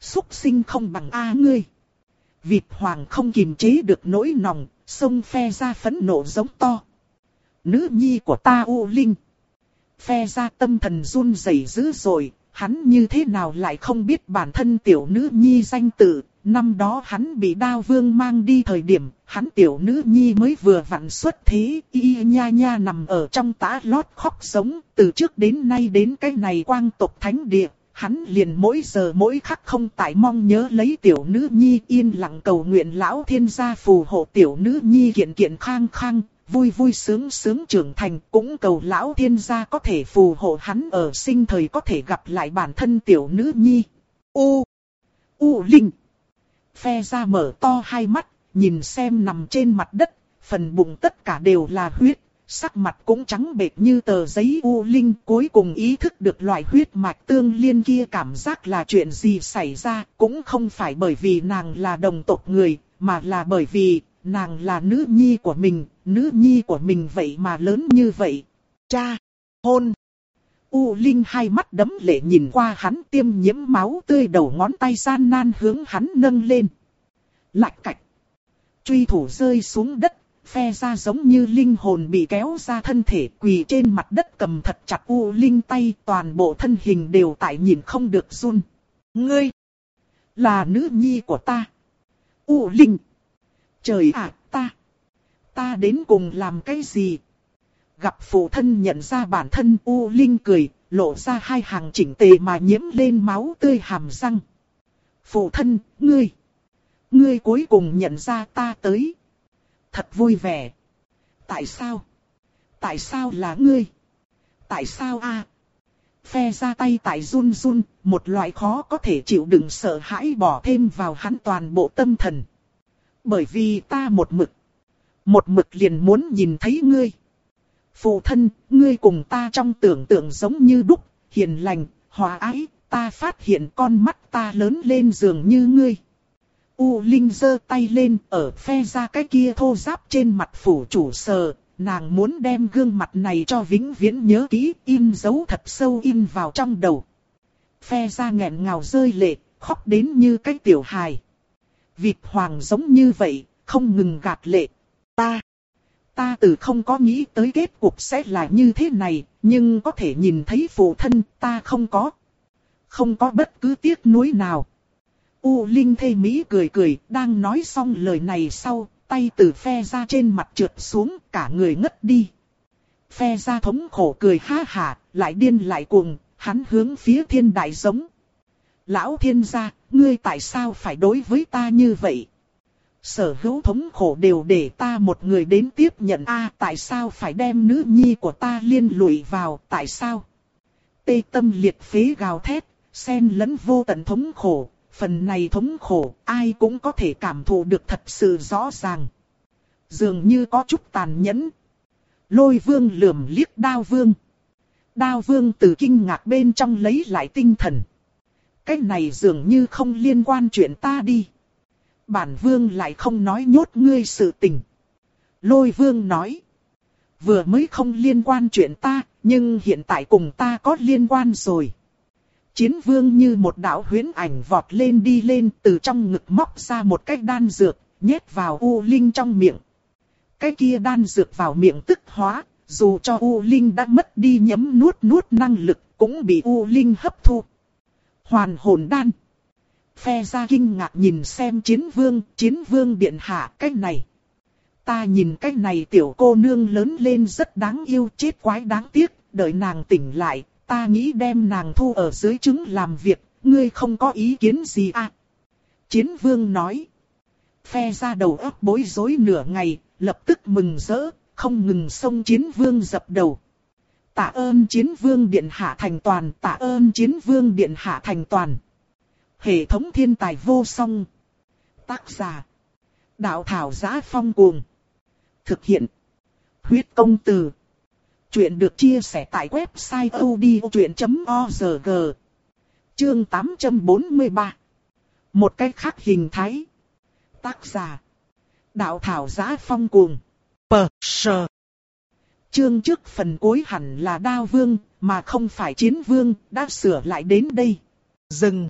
Xúc sinh không bằng A ngươi. Vịt hoàng không kiềm chế được nỗi nòng, sông phe ra phẫn nộ giống to. Nữ nhi của ta U Linh. Phe ra tâm thần run rẩy dữ rồi, hắn như thế nào lại không biết bản thân tiểu nữ nhi danh tự. Năm đó hắn bị đao vương mang đi thời điểm, hắn tiểu nữ nhi mới vừa vặn xuất thế, y nha nha nằm ở trong tã lót khóc sống, từ trước đến nay đến cái này quang tộc thánh địa, hắn liền mỗi giờ mỗi khắc không tại mong nhớ lấy tiểu nữ nhi yên lặng cầu nguyện lão thiên gia phù hộ tiểu nữ nhi kiện kiện khang khang, vui vui sướng sướng trưởng thành cũng cầu lão thiên gia có thể phù hộ hắn ở sinh thời có thể gặp lại bản thân tiểu nữ nhi. U U Linh Phe ra mở to hai mắt, nhìn xem nằm trên mặt đất, phần bụng tất cả đều là huyết, sắc mặt cũng trắng bệch như tờ giấy u linh, cuối cùng ý thức được loại huyết mạch tương liên kia cảm giác là chuyện gì xảy ra, cũng không phải bởi vì nàng là đồng tộc người, mà là bởi vì nàng là nữ nhi của mình, nữ nhi của mình vậy mà lớn như vậy. Cha, hôn. U Linh hai mắt đấm lệ nhìn qua hắn tiêm nhiễm máu tươi đầu ngón tay gian nan hướng hắn nâng lên. Lạch cạch. Truy thủ rơi xuống đất, phe ra giống như linh hồn bị kéo ra thân thể quỳ trên mặt đất cầm thật chặt U Linh tay toàn bộ thân hình đều tại nhìn không được run. Ngươi, là nữ nhi của ta. U Linh, trời ạ, ta, ta đến cùng làm cái gì? Gặp phụ thân nhận ra bản thân U Linh cười, lộ ra hai hàng chỉnh tề mà nhiễm lên máu tươi hàm răng. Phụ thân, ngươi, ngươi cuối cùng nhận ra ta tới thật vui vẻ. Tại sao? Tại sao là ngươi? Tại sao a? Phe ra tay tại run run, một loại khó có thể chịu đựng sợ hãi bỏ thêm vào hắn toàn bộ tâm thần. Bởi vì ta một mực, một mực liền muốn nhìn thấy ngươi. Phụ thân, ngươi cùng ta trong tưởng tượng giống như đúc, hiền lành, hòa ái, ta phát hiện con mắt ta lớn lên dường như ngươi. U Linh giơ tay lên ở phe ra cái kia thô giáp trên mặt phủ chủ sờ, nàng muốn đem gương mặt này cho vĩnh viễn nhớ kỹ, in dấu thật sâu in vào trong đầu. Phe ra nghẹn ngào rơi lệ, khóc đến như cái tiểu hài. Vịt hoàng giống như vậy, không ngừng gạt lệ. Ta, ta từ không có nghĩ tới kết cục sẽ là như thế này, nhưng có thể nhìn thấy phụ thân ta không có. Không có bất cứ tiếc nuối nào. U Linh thê Mỹ cười cười, đang nói xong lời này sau, tay từ phe ra trên mặt trượt xuống, cả người ngất đi. Phe ra thống khổ cười ha hà, lại điên lại cuồng, hắn hướng phía thiên đại giống. Lão thiên gia, ngươi tại sao phải đối với ta như vậy? Sở hữu thống khổ đều để ta một người đến tiếp nhận a tại sao phải đem nữ nhi của ta liên lụy vào, tại sao? Tê tâm liệt phế gào thét, xen lẫn vô tận thống khổ, phần này thống khổ, ai cũng có thể cảm thụ được thật sự rõ ràng. Dường như có chút tàn nhẫn. Lôi vương lườm liếc đao vương. Đao vương từ kinh ngạc bên trong lấy lại tinh thần. Cái này dường như không liên quan chuyện ta đi. Bản vương lại không nói nhốt ngươi sự tình. Lôi vương nói. Vừa mới không liên quan chuyện ta, nhưng hiện tại cùng ta có liên quan rồi. Chiến vương như một đạo huyến ảnh vọt lên đi lên từ trong ngực móc ra một cái đan dược, nhét vào U Linh trong miệng. Cái kia đan dược vào miệng tức hóa, dù cho U Linh đã mất đi nhấm nuốt nuốt năng lực, cũng bị U Linh hấp thu. Hoàn hồn đan. Phe ra kinh ngạc nhìn xem chiến vương, chiến vương điện hạ cái này. Ta nhìn cái này tiểu cô nương lớn lên rất đáng yêu chết quái đáng tiếc, đợi nàng tỉnh lại, ta nghĩ đem nàng thu ở dưới trứng làm việc, ngươi không có ý kiến gì à? Chiến vương nói. Phe ra đầu óc bối rối nửa ngày, lập tức mừng rỡ, không ngừng xông chiến vương dập đầu. Tạ ơn chiến vương điện hạ thành toàn, tạ ơn chiến vương điện hạ thành toàn. Hệ thống thiên tài vô song. Tác giả. Đạo thảo giá phong cuồng. Thực hiện. Huyết công từ. Chuyện được chia sẻ tại website odchuyện.org. Chương 843. Một cách khác hình thái. Tác giả. Đạo thảo giá phong cuồng. Pờ sờ. Chương trước phần cuối hẳn là đao vương, mà không phải chiến vương, đã sửa lại đến đây. Dừng.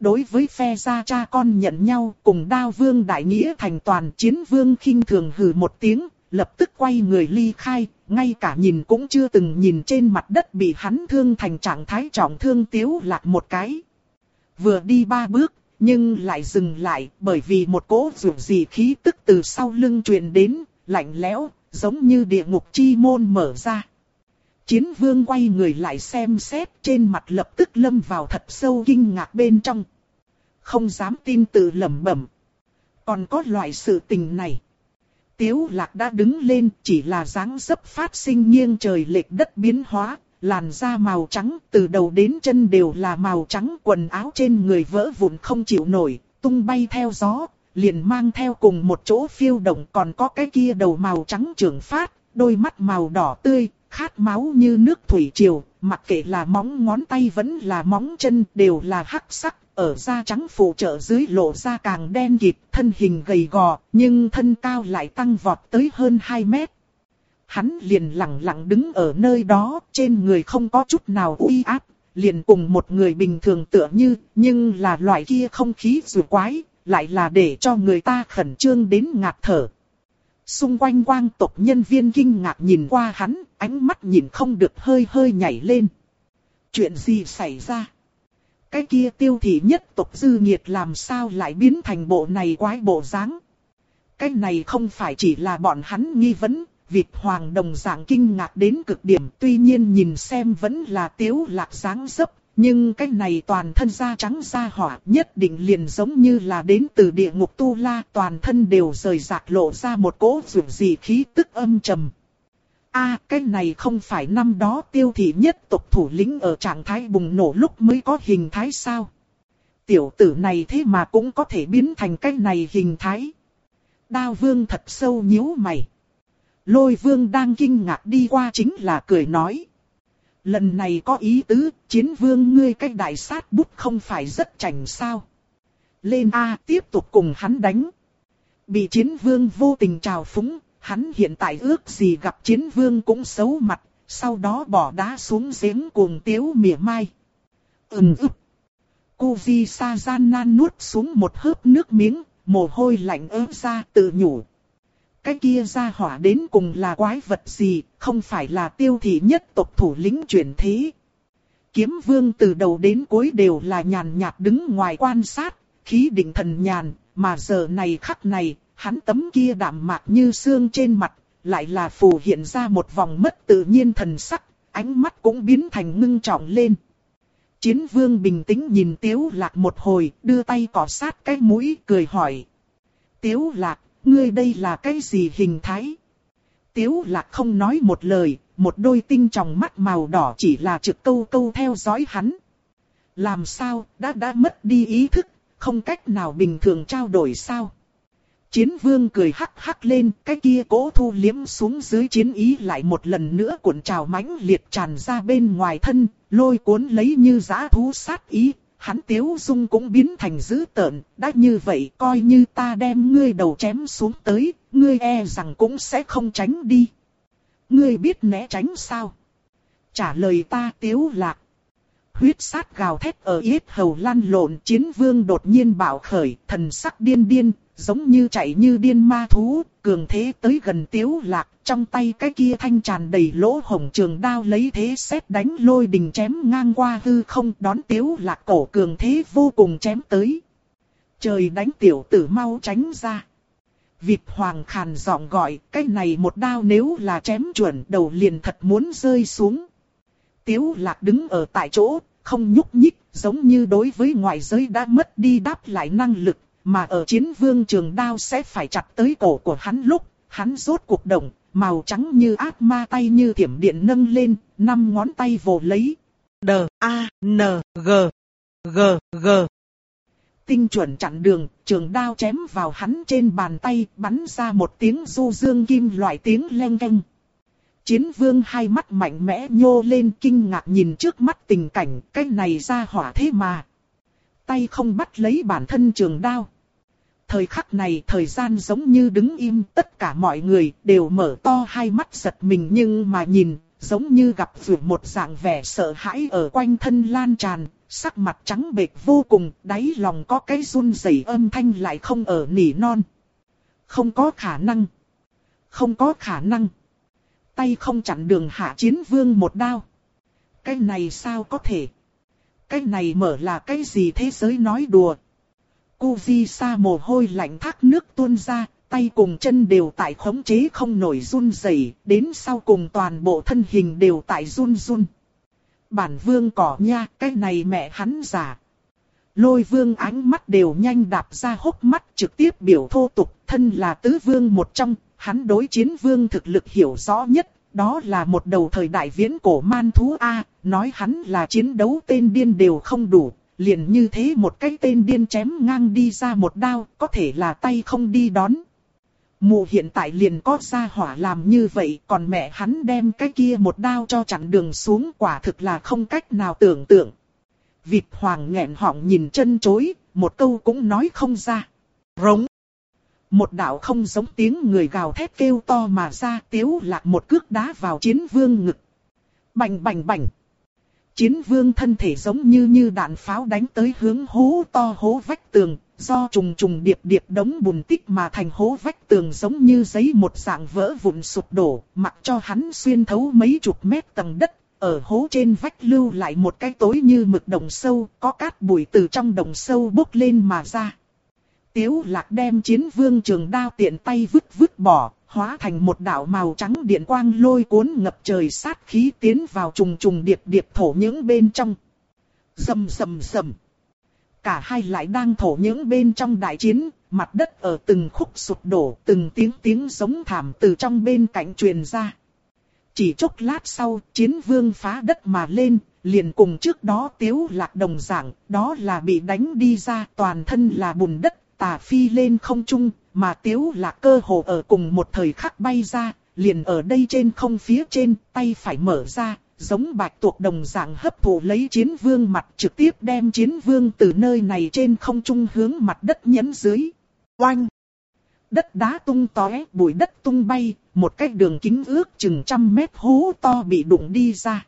Đối với phe gia cha con nhận nhau cùng đao vương đại nghĩa thành toàn chiến vương khinh thường hừ một tiếng, lập tức quay người ly khai, ngay cả nhìn cũng chưa từng nhìn trên mặt đất bị hắn thương thành trạng thái trọng thương tiếu lạc một cái. Vừa đi ba bước, nhưng lại dừng lại bởi vì một cỗ dù gì khí tức từ sau lưng truyền đến, lạnh lẽo, giống như địa ngục chi môn mở ra. Chiến vương quay người lại xem xét trên mặt lập tức lâm vào thật sâu kinh ngạc bên trong. Không dám tin tự lẩm bẩm. Còn có loại sự tình này. Tiếu lạc đã đứng lên chỉ là dáng dấp phát sinh nghiêng trời lệch đất biến hóa, làn da màu trắng từ đầu đến chân đều là màu trắng quần áo trên người vỡ vụn không chịu nổi, tung bay theo gió, liền mang theo cùng một chỗ phiêu động còn có cái kia đầu màu trắng trưởng phát, đôi mắt màu đỏ tươi, khát máu như nước thủy triều, mặc kệ là móng ngón tay vẫn là móng chân đều là hắc sắc, ở da trắng phụ trợ dưới lộ ra càng đen kịt, thân hình gầy gò, nhưng thân cao lại tăng vọt tới hơn 2 mét. Hắn liền lặng lặng đứng ở nơi đó, trên người không có chút nào uy áp, liền cùng một người bình thường tựa như, nhưng là loại kia không khí rùa quái, lại là để cho người ta khẩn trương đến ngạt thở. Xung quanh quang tộc nhân viên kinh ngạc nhìn qua hắn, ánh mắt nhìn không được hơi hơi nhảy lên. Chuyện gì xảy ra? Cái kia tiêu thị nhất tộc dư nghiệt làm sao lại biến thành bộ này quái bộ dáng? Cái này không phải chỉ là bọn hắn nghi vấn, Việt Hoàng đồng dạng kinh ngạc đến cực điểm tuy nhiên nhìn xem vẫn là tiếu lạc dáng dấp, nhưng cái này toàn thân da trắng da hỏa nhất định liền giống như là đến từ địa ngục tu la, toàn thân đều rời rạc lộ ra một cỗ dù gì khí tức âm trầm. a, cái này không phải năm đó tiêu thị nhất tộc thủ lĩnh ở trạng thái bùng nổ lúc mới có hình thái sao? Tiểu tử này thế mà cũng có thể biến thành cái này hình thái. Đao vương thật sâu nhíu mày. Lôi vương đang kinh ngạc đi qua chính là cười nói. Lần này có ý tứ, chiến vương ngươi cách đại sát bút không phải rất chảnh sao. Lên A tiếp tục cùng hắn đánh. Bị chiến vương vô tình trào phúng, hắn hiện tại ước gì gặp chiến vương cũng xấu mặt, sau đó bỏ đá xuống giếng cuồng tiếu mỉa mai. Ừm ức. Cô Vi Sa gian nan nuốt xuống một hớp nước miếng, mồ hôi lạnh ớt ra tự nhủ. Cái kia ra hỏa đến cùng là quái vật gì, không phải là tiêu thị nhất tộc thủ lĩnh chuyển thế. Kiếm vương từ đầu đến cuối đều là nhàn nhạt đứng ngoài quan sát, khí định thần nhàn, mà giờ này khắc này, hắn tấm kia đạm mạc như xương trên mặt, lại là phù hiện ra một vòng mất tự nhiên thần sắc, ánh mắt cũng biến thành ngưng trọng lên. Chiến vương bình tĩnh nhìn tiếu lạc một hồi, đưa tay cọ sát cái mũi, cười hỏi. Tiếu lạc, ngươi đây là cái gì hình thái? Tiếu lạc không nói một lời, một đôi tinh tròng mắt màu đỏ chỉ là trực câu câu theo dõi hắn. Làm sao, đã đã mất đi ý thức, không cách nào bình thường trao đổi sao? chiến vương cười hắc hắc lên, cái kia cố thu liếm xuống dưới chiến ý lại một lần nữa cuộn trào mãnh liệt tràn ra bên ngoài thân, lôi cuốn lấy như giã thú sát ý, hắn tiếu dung cũng biến thành dữ tợn, đã như vậy coi như ta đem ngươi đầu chém xuống tới, ngươi e rằng cũng sẽ không tránh đi. Ngươi biết né tránh sao? Trả lời ta tiếu lạc. Huyết sát gào thét ở yết hầu lan lộn chiến vương đột nhiên bạo khởi, thần sắc điên điên, giống như chạy như điên ma thú, cường thế tới gần tiếu lạc, trong tay cái kia thanh tràn đầy lỗ hổng trường đao lấy thế xét đánh lôi đình chém ngang qua hư không đón tiếu lạc cổ cường thế vô cùng chém tới. Trời đánh tiểu tử mau tránh ra. Vịt hoàng khàn giọng gọi, cái này một đao nếu là chém chuẩn đầu liền thật muốn rơi xuống. Tiếu lạc đứng ở tại chỗ, không nhúc nhích, giống như đối với ngoại giới đã mất đi đáp lại năng lực, mà ở chiến vương trường đao sẽ phải chặt tới cổ của hắn lúc, hắn rốt cuộc động, màu trắng như ác ma tay như thiểm điện nâng lên, năm ngón tay vồ lấy. D, A, N, G, G, G. Tinh chuẩn chặn đường, trường đao chém vào hắn trên bàn tay, bắn ra một tiếng du dương kim loại tiếng len keng. Chiến vương hai mắt mạnh mẽ nhô lên kinh ngạc nhìn trước mắt tình cảnh, cái này ra hỏa thế mà. Tay không bắt lấy bản thân trường đao. Thời khắc này thời gian giống như đứng im, tất cả mọi người đều mở to hai mắt giật mình nhưng mà nhìn, giống như gặp vừa một dạng vẻ sợ hãi ở quanh thân lan tràn, sắc mặt trắng bệch vô cùng, đáy lòng có cái run rẩy âm thanh lại không ở nỉ non. Không có khả năng. Không có khả năng. Tay không chặn đường hạ chiến vương một đao. Cái này sao có thể? Cái này mở là cái gì thế giới nói đùa? Cô Sa mồ hôi lạnh thác nước tuôn ra, tay cùng chân đều tại khống chế không nổi run rẩy, đến sau cùng toàn bộ thân hình đều tại run run. Bản vương cỏ nha, cái này mẹ hắn giả. Lôi vương ánh mắt đều nhanh đạp ra hốc mắt trực tiếp biểu thô tục, thân là tứ vương một trong, hắn đối chiến vương thực lực hiểu rõ nhất, đó là một đầu thời đại viễn cổ man thú A, nói hắn là chiến đấu tên điên đều không đủ, liền như thế một cái tên điên chém ngang đi ra một đao, có thể là tay không đi đón. Mụ hiện tại liền có ra hỏa làm như vậy, còn mẹ hắn đem cái kia một đao cho chặn đường xuống quả thực là không cách nào tưởng tượng. Vịt hoàng nghẹn họng nhìn chân chối, một câu cũng nói không ra. Rống. Một đạo không giống tiếng người gào thét kêu to mà ra tiếu lạc một cước đá vào chiến vương ngực. Bành bành bành. Chiến vương thân thể giống như như đạn pháo đánh tới hướng hố to hố vách tường, do trùng trùng điệp điệp đống bùn tích mà thành hố vách tường giống như giấy một dạng vỡ vụn sụp đổ, mặc cho hắn xuyên thấu mấy chục mét tầng đất, ở hố trên vách lưu lại một cái tối như mực đồng sâu, có cát bụi từ trong đồng sâu bốc lên mà ra. Tiếu lạc đem chiến vương trường đao tiện tay vứt vứt bỏ, hóa thành một đạo màu trắng điện quang lôi cuốn ngập trời sát khí tiến vào trùng trùng điệp điệp thổ những bên trong. Rầm rầm rầm. Cả hai lại đang thổ những bên trong đại chiến, mặt đất ở từng khúc sụp đổ, từng tiếng tiếng giống thảm từ trong bên cạnh truyền ra. Chỉ chốc lát sau, chiến vương phá đất mà lên, liền cùng trước đó tiếu lạc đồng dạng, đó là bị đánh đi ra toàn thân là bùn đất, tà phi lên không trung, mà tiếu lạc cơ hồ ở cùng một thời khắc bay ra, liền ở đây trên không phía trên, tay phải mở ra, giống bạch tuộc đồng dạng hấp thụ lấy chiến vương mặt trực tiếp đem chiến vương từ nơi này trên không trung hướng mặt đất nhấn dưới. Oanh! Đất đá tung tóe, bụi đất tung bay, một cái đường kính ước chừng trăm mét hố to bị đụng đi ra.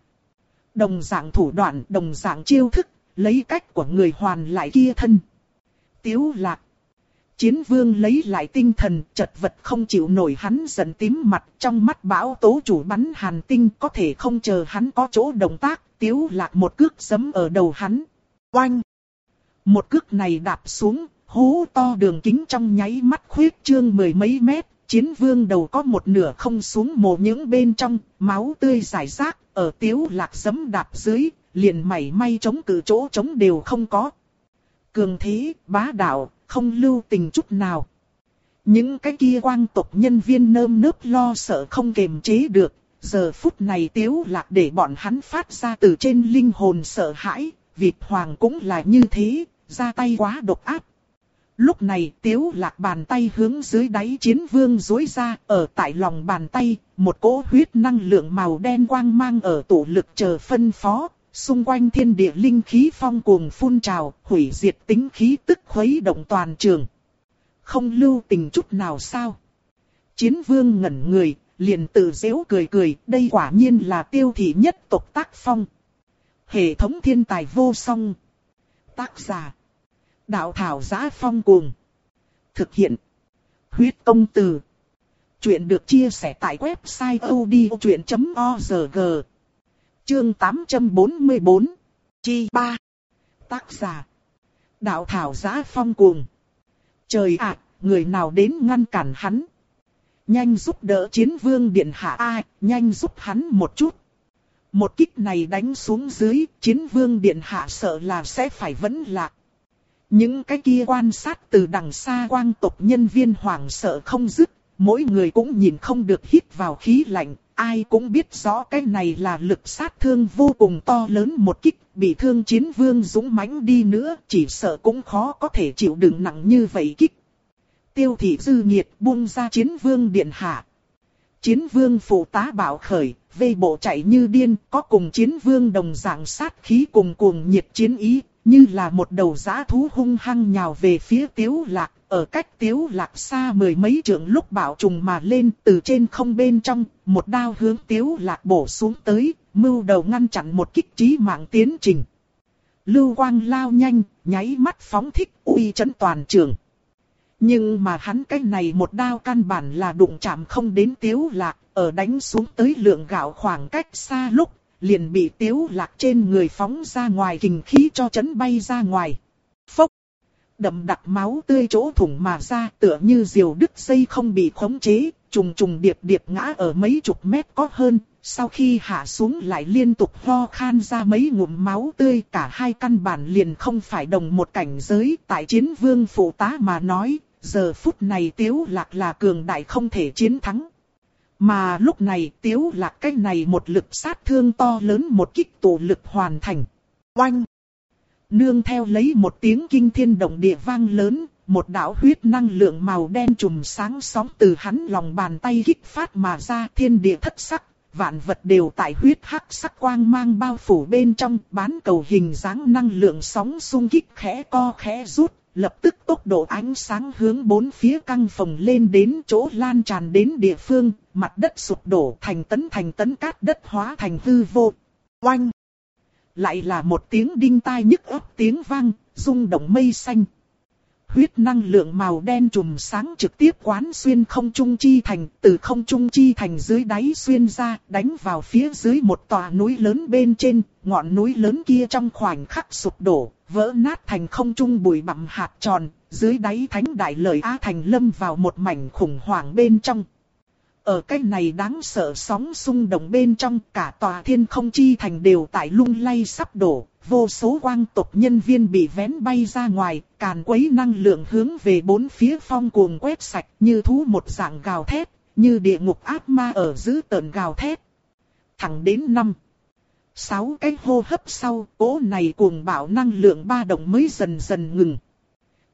Đồng dạng thủ đoạn, đồng dạng chiêu thức, lấy cách của người hoàn lại kia thân. Tiếu lạc Chiến vương lấy lại tinh thần, chật vật không chịu nổi hắn giận tím mặt, trong mắt bão tố chủ bắn hàn tinh có thể không chờ hắn có chỗ động tác, tiếu lạc một cước sấm ở đầu hắn. Oanh! Một cước này đạp xuống, hố to đường kính trong nháy mắt khuyết trương mười mấy mét, chiến vương đầu có một nửa không xuống mồ những bên trong, máu tươi giải rác, ở tiếu lạc sấm đạp dưới, liền mảy may chống cự chỗ chống đều không có. Cường thế, bá đạo, không lưu tình chút nào. Những cái kia quang tộc nhân viên nơm nớp lo sợ không kềm chế được, giờ phút này tiếu lạc để bọn hắn phát ra từ trên linh hồn sợ hãi, Việt Hoàng cũng là như thế, ra tay quá độc áp. Lúc này tiếu lạc bàn tay hướng dưới đáy chiến vương dối ra, ở tại lòng bàn tay, một cỗ huyết năng lượng màu đen quang mang ở tổ lực chờ phân phó, xung quanh thiên địa linh khí phong cuồng phun trào, hủy diệt tính khí tức khuấy động toàn trường. Không lưu tình chút nào sao? Chiến vương ngẩn người, liền tự dễu cười cười, đây quả nhiên là tiêu thị nhất tộc tác phong. Hệ thống thiên tài vô song. Tác giả. Đạo thảo giá phong cuồng. Thực hiện. Huyết công từ. Chuyện được chia sẻ tại website odchuyện.org. Chương 844. Chi 3. Tác giả. Đạo thảo giá phong cuồng. Trời ạ, người nào đến ngăn cản hắn. Nhanh giúp đỡ chiến vương điện hạ ai, nhanh giúp hắn một chút. Một kích này đánh xuống dưới, chiến vương điện hạ sợ là sẽ phải vẫn lạc. Những cái kia quan sát từ đằng xa quang tộc nhân viên hoảng sợ không dứt, mỗi người cũng nhìn không được hít vào khí lạnh, ai cũng biết rõ cái này là lực sát thương vô cùng to lớn một kích, bị thương chiến vương dũng mãnh đi nữa, chỉ sợ cũng khó có thể chịu đựng nặng như vậy kích. Tiêu thị dư nhiệt buông ra chiến vương điện hạ. Chiến vương phụ tá bảo khởi, vây bộ chạy như điên, có cùng chiến vương đồng dạng sát khí cùng cuồng nhiệt chiến ý, như là một đầu giã thú hung hăng nhào về phía tiếu lạc, ở cách tiếu lạc xa mười mấy trượng lúc bảo trùng mà lên từ trên không bên trong, một đao hướng tiếu lạc bổ xuống tới, mưu đầu ngăn chặn một kích trí mạng tiến trình. Lưu quang lao nhanh, nháy mắt phóng thích uy chấn toàn trường. Nhưng mà hắn cái này một đao căn bản là đụng chạm không đến tiếu lạc, ở đánh xuống tới lượng gạo khoảng cách xa lúc, liền bị tiếu lạc trên người phóng ra ngoài kình khí cho chấn bay ra ngoài. Phốc! Đậm đặc máu tươi chỗ thủng mà ra tựa như diều đứt dây không bị khống chế, trùng trùng điệp điệp ngã ở mấy chục mét có hơn, sau khi hạ xuống lại liên tục ho khan ra mấy ngụm máu tươi cả hai căn bản liền không phải đồng một cảnh giới tại chiến vương phụ tá mà nói, giờ phút này tiếu lạc là cường đại không thể chiến thắng. Mà lúc này tiếu lạc cái này một lực sát thương to lớn một kích tổ lực hoàn thành. Oanh! Nương theo lấy một tiếng kinh thiên động địa vang lớn, một đạo huyết năng lượng màu đen trùm sáng sóng từ hắn lòng bàn tay kích phát mà ra thiên địa thất sắc, vạn vật đều tại huyết hắc sắc quang mang bao phủ bên trong bán cầu hình dáng năng lượng sóng xung kích khẽ co khẽ rút, lập tức tốc độ ánh sáng hướng bốn phía căng phồng lên đến chỗ lan tràn đến địa phương, mặt đất sụp đổ thành tấn thành tấn cát đất hóa thành hư vô. Oanh! Lại là một tiếng đinh tai nhức ấp tiếng vang, rung động mây xanh. Huyết năng lượng màu đen trùm sáng trực tiếp quán xuyên không trung chi thành, từ không trung chi thành dưới đáy xuyên ra, đánh vào phía dưới một tòa núi lớn bên trên, ngọn núi lớn kia trong khoảnh khắc sụp đổ, vỡ nát thành không trung bụi bặm hạt tròn, dưới đáy thánh đại lời Á Thành lâm vào một mảnh khủng hoảng bên trong. Ở cái này đáng sợ sóng xung động bên trong cả tòa thiên không chi thành đều tại lung lay sắp đổ, vô số quang tộc nhân viên bị vén bay ra ngoài, càn quấy năng lượng hướng về bốn phía phong cuồng quét sạch như thú một dạng gào thét, như địa ngục ác ma ở giữ tợn gào thét. Thẳng đến năm. Sáu cái hô hấp sau, cỗ này cuồng bạo năng lượng ba động mới dần dần ngừng.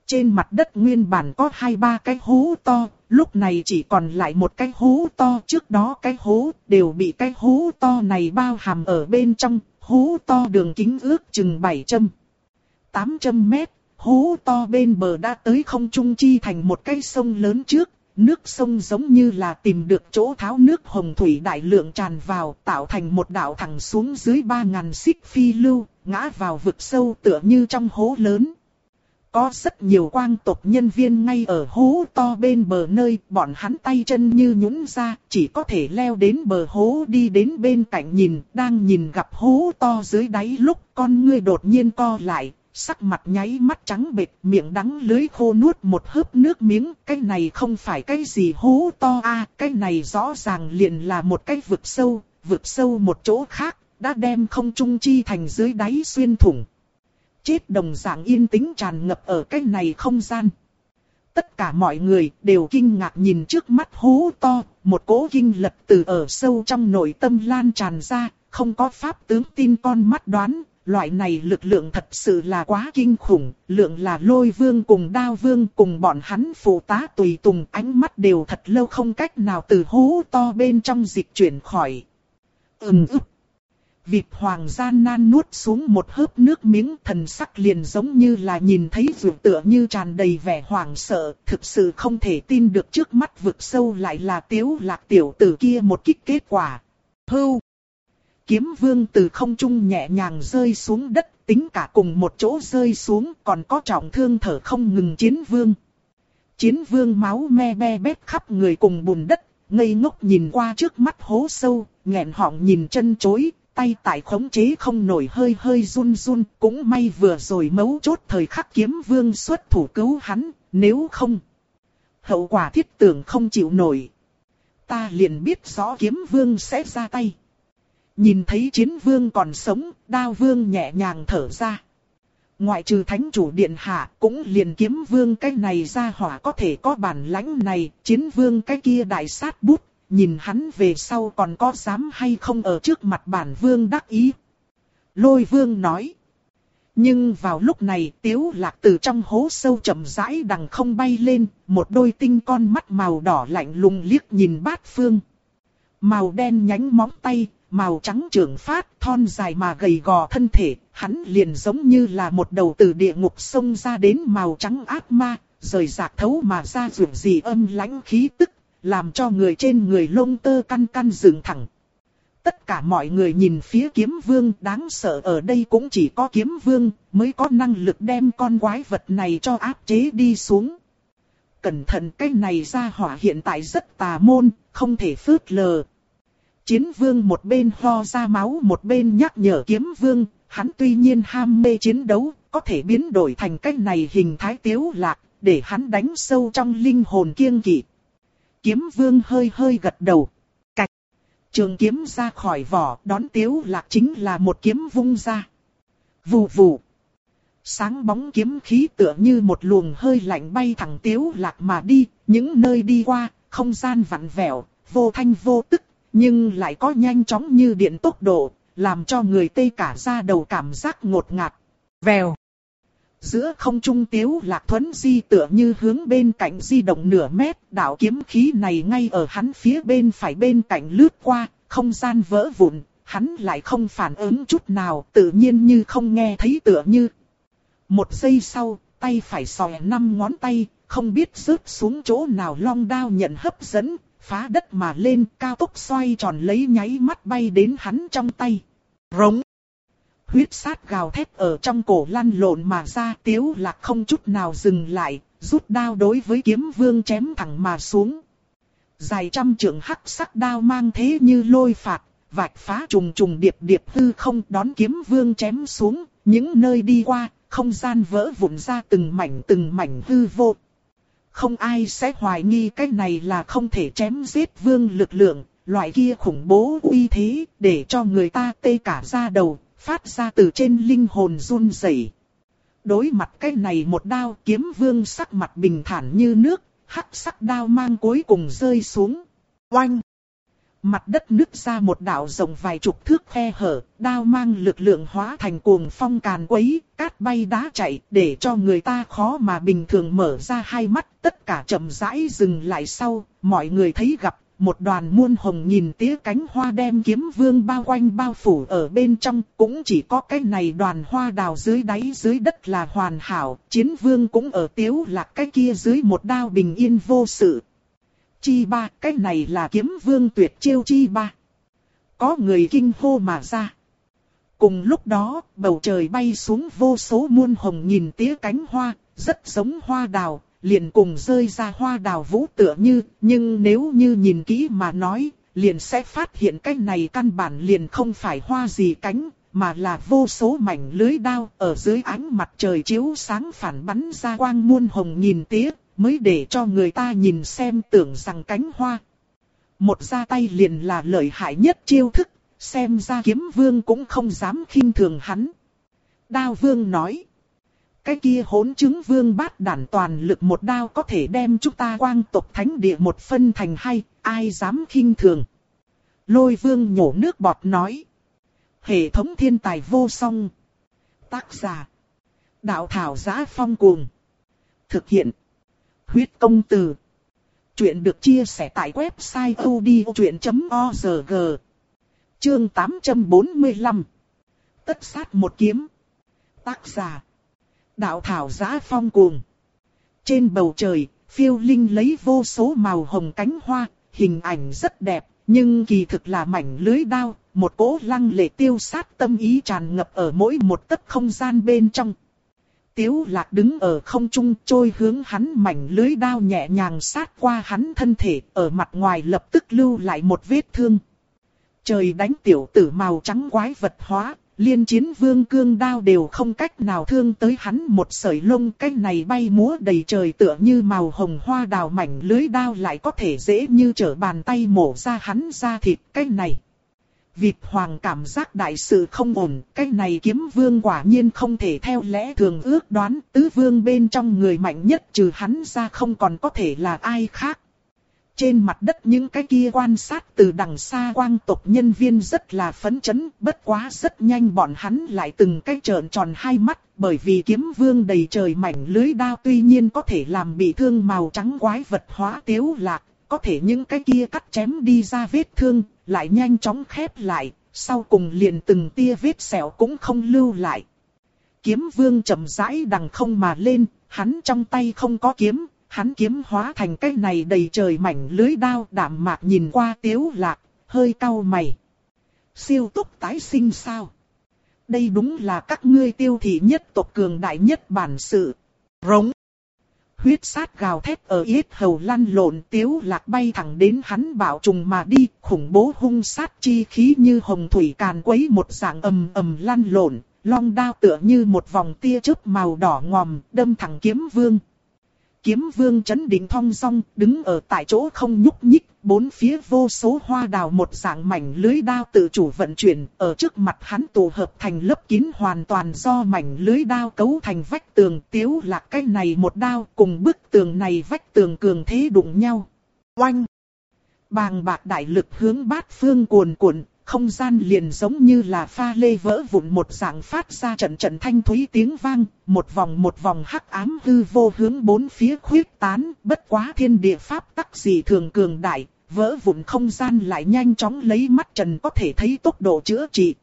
Trên mặt đất nguyên bản có hai ba cái hố to, lúc này chỉ còn lại một cái hố to. Trước đó cái hố đều bị cái hố to này bao hàm ở bên trong, hố to đường kính ước chừng 700. 800 mét, hố to bên bờ đã tới không trung chi thành một cái sông lớn trước, nước sông giống như là tìm được chỗ tháo nước hồng thủy đại lượng tràn vào, tạo thành một đạo thẳng xuống dưới 3.000 xích phi lưu, ngã vào vực sâu tựa như trong hố lớn. Có rất nhiều quang tộc nhân viên ngay ở hố to bên bờ nơi bọn hắn tay chân như nhũn ra, chỉ có thể leo đến bờ hố đi đến bên cạnh nhìn, đang nhìn gặp hố to dưới đáy lúc con ngươi đột nhiên co lại, sắc mặt nháy mắt trắng bệch, miệng đắng lưới khô nuốt một hớp nước miếng, cái này không phải cái gì hú to a, cái này rõ ràng liền là một cái vực sâu, vực sâu một chỗ khác, đã đem không trung chi thành dưới đáy xuyên thủng chết đồng dạng yên tĩnh tràn ngập ở cái này không gian. Tất cả mọi người đều kinh ngạc nhìn trước mắt hú to, một cỗ kinh lật từ ở sâu trong nội tâm lan tràn ra, không có pháp tướng tin con mắt đoán, loại này lực lượng thật sự là quá kinh khủng, lượng là lôi vương cùng đao vương cùng bọn hắn phụ tá tùy tùng ánh mắt đều thật lâu không cách nào từ hố to bên trong dịch chuyển khỏi. Ừm ức. Vịt hoàng gian nan nuốt xuống một hớp nước miếng thần sắc liền giống như là nhìn thấy vượt tựa như tràn đầy vẻ hoảng sợ, thực sự không thể tin được trước mắt vực sâu lại là tiếu lạc tiểu tử kia một kích kết quả. Hưu! Kiếm vương từ không trung nhẹ nhàng rơi xuống đất, tính cả cùng một chỗ rơi xuống còn có trọng thương thở không ngừng chiến vương. Chiến vương máu me be bét khắp người cùng bùn đất, ngây ngốc nhìn qua trước mắt hố sâu, nghẹn họng nhìn chân chối, tay tại khống chế không nổi hơi hơi run run, cũng may vừa rồi mấu chốt thời khắc kiếm vương xuất thủ cứu hắn, nếu không. Hậu quả thiết tưởng không chịu nổi. Ta liền biết rõ kiếm vương sẽ ra tay. Nhìn thấy chiến vương còn sống, đao vương nhẹ nhàng thở ra. Ngoại trừ thánh chủ điện hạ, cũng liền kiếm vương cái này ra hỏa có thể có bản lãnh này, chiến vương cái kia đại sát bút, nhìn hắn về sau còn có dám hay không ở trước mặt bản vương đắc ý. Lôi vương nói. Nhưng vào lúc này tiếu lạc từ trong hố sâu chậm rãi đằng không bay lên, một đôi tinh con mắt màu đỏ lạnh lùng liếc nhìn bát phương. Màu đen nhánh móng tay, màu trắng trưởng phát, thon dài mà gầy gò thân thể, hắn liền giống như là một đầu từ địa ngục sông ra đến màu trắng ác ma, rời rạc thấu mà ra rượu gì âm lãnh khí tức, làm cho người trên người lông tơ căn căn dựng thẳng. Tất cả mọi người nhìn phía kiếm vương đáng sợ ở đây cũng chỉ có kiếm vương mới có năng lực đem con quái vật này cho áp chế đi xuống. Cẩn thận cái này ra hỏa hiện tại rất tà môn, không thể phớt lờ. Chiến vương một bên ho ra máu một bên nhắc nhở kiếm vương, hắn tuy nhiên ham mê chiến đấu, có thể biến đổi thành cách này hình thái tiếu lạc, để hắn đánh sâu trong linh hồn kiêng kỵ kiếm vương hơi hơi gật đầu. Cạch. Trường kiếm ra khỏi vỏ đón tiếu lạc chính là một kiếm vung ra. Vù vù. Sáng bóng kiếm khí tựa như một luồng hơi lạnh bay thẳng tiếu lạc mà đi, những nơi đi qua, không gian vặn vẹo, vô thanh vô tức, nhưng lại có nhanh chóng như điện tốc độ, làm cho người tê cả da đầu cảm giác ngột ngạt. Vèo. Giữa không trung tiếu lạc thuấn di tựa như hướng bên cạnh di động nửa mét, đạo kiếm khí này ngay ở hắn phía bên phải bên cạnh lướt qua, không gian vỡ vụn, hắn lại không phản ứng chút nào, tự nhiên như không nghe thấy tựa như. Một giây sau, tay phải sòe năm ngón tay, không biết rớt xuống chỗ nào long đao nhận hấp dẫn, phá đất mà lên cao tốc xoay tròn lấy nháy mắt bay đến hắn trong tay. Rống huyết sát gào thét ở trong cổ lăn lộn mà ra tiếu lạc không chút nào dừng lại, rút đao đối với kiếm vương chém thẳng mà xuống. Dài trăm trượng hắc sắc đao mang thế như lôi phạt, vạch phá trùng trùng điệp điệp hư không đón kiếm vương chém xuống, những nơi đi qua, không gian vỡ vụn ra từng mảnh từng mảnh hư vô. Không ai sẽ hoài nghi cái này là không thể chém giết vương lực lượng, loại kia khủng bố uy thế, để cho người ta tê cả da đầu, phát ra từ trên linh hồn run rẩy. Đối mặt cái này một đao kiếm vương sắc mặt bình thản như nước, hắc sắc đao mang cuối cùng rơi xuống. Oanh! Mặt đất nứt ra một đạo rộng vài chục thước khe hở, đao mang lực lượng hóa thành cuồng phong càn quấy, cát bay đá chạy, để cho người ta khó mà bình thường mở ra hai mắt, tất cả chậm rãi dừng lại sau, mọi người thấy gặp một đoàn muôn hồng nhìn tía cánh hoa đem kiếm vương bao quanh bao phủ ở bên trong, cũng chỉ có cái này đoàn hoa đào dưới đáy dưới đất là hoàn hảo, chiến vương cũng ở tiếu lạc cái kia dưới một đao bình yên vô sự. Chi ba, cái này là kiếm vương tuyệt chiêu chi ba. Có người kinh hô mà ra. Cùng lúc đó, bầu trời bay xuống vô số muôn hồng nhìn tía cánh hoa, rất giống hoa đào, liền cùng rơi ra hoa đào vũ tựa như, nhưng nếu như nhìn kỹ mà nói, liền sẽ phát hiện cái này căn bản liền không phải hoa gì cánh, mà là vô số mảnh lưới đao ở dưới ánh mặt trời chiếu sáng phản bắn ra quang muôn hồng nhìn tía, mới để cho người ta nhìn xem tưởng rằng cánh hoa. Một ra tay liền là lợi hại nhất chiêu thức, xem ra kiếm vương cũng không dám khinh thường hắn. Đao vương nói. Cái kia hỗn chứng vương bát đản toàn lực một đao có thể đem chúng ta quang tộc thánh địa một phân thành hai, ai dám khinh thường. Lôi vương nhổ nước bọt nói. Hệ thống thiên tài vô song. Tác giả. Đạo thảo giá phong cuồng. Thực hiện. Huyết công từ. Chuyện được chia sẻ tại website odchuyện.org. Chương 845. Tất sát một kiếm. Tác giả. Đạo thảo giá phong cuồng. Trên bầu trời, phiêu linh lấy vô số màu hồng cánh hoa, hình ảnh rất đẹp, nhưng kỳ thực là mảnh lưới đao, một cỗ lăng lệ tiêu sát tâm ý tràn ngập ở mỗi một tấc không gian bên trong. Tiếu lạc đứng ở không trung trôi hướng hắn mảnh lưới đao nhẹ nhàng sát qua hắn thân thể, ở mặt ngoài lập tức lưu lại một vết thương. Trời đánh tiểu tử màu trắng quái vật hóa, liên chiến vương cương đao đều không cách nào thương tới hắn một sợi lông cái này bay múa đầy trời tựa như màu hồng hoa đào mảnh lưới đao lại có thể dễ như trở bàn tay mổ ra hắn ra thịt cái này. Vịt hoàng cảm giác đại sự không ổn, cái này kiếm vương quả nhiên không thể theo lẽ thường ước đoán, tứ vương bên trong người mạnh nhất trừ hắn ra không còn có thể là ai khác. Trên mặt đất những cái kia quan sát từ đằng xa quang tộc nhân viên rất là phấn chấn, bất quá rất nhanh bọn hắn lại từng cái trợn tròn hai mắt, bởi vì kiếm vương đầy trời mảnh lưới đao tuy nhiên có thể làm bị thương màu trắng quái vật hóa tiếu lạc, có thể những cái kia cắt chém đi ra vết thương, lại nhanh chóng khép lại, sau cùng liền từng tia vết sẹo cũng không lưu lại. Kiếm vương chậm rãi đằng không mà lên, hắn trong tay không có kiếm, hắn kiếm hóa thành cái này đầy trời mảnh lưới đao đạm mạc nhìn qua tiếu lạc, hơi cau mày. Siêu túc tái sinh sao? Đây đúng là các ngươi tiêu thị nhất tộc cường đại nhất bản sự. Rống. Huyết sát gào thét ở yết hầu lăn lộn tiếu lạc bay thẳng đến hắn bảo trùng mà đi, khủng bố hung sát chi khí như hồng thủy càn quấy một dạng ầm ầm lăn lộn, long đao tựa như một vòng tia chớp màu đỏ ngòm, đâm thẳng kiếm vương. Kiếm vương chấn định thong song, đứng ở tại chỗ không nhúc nhích, bốn phía vô số hoa đào một dạng mảnh lưới đao tự chủ vận chuyển, ở trước mặt hắn tụ hợp thành lớp kín hoàn toàn do mảnh lưới đao cấu thành vách tường tiếu lạc cái này một đao cùng bức tường này vách tường cường thế đụng nhau. Oanh! Bàng bạc đại lực hướng bát phương cuồn cuộn, không gian liền giống như là pha lê vỡ vụn một dạng phát ra trận trận thanh thúy tiếng vang, một vòng một vòng hắc ám hư vô hướng bốn phía khuyết tán, bất quá thiên địa pháp tắc gì thường cường đại, vỡ vụn không gian lại nhanh chóng lấy mắt trần có thể thấy tốc độ chữa trị.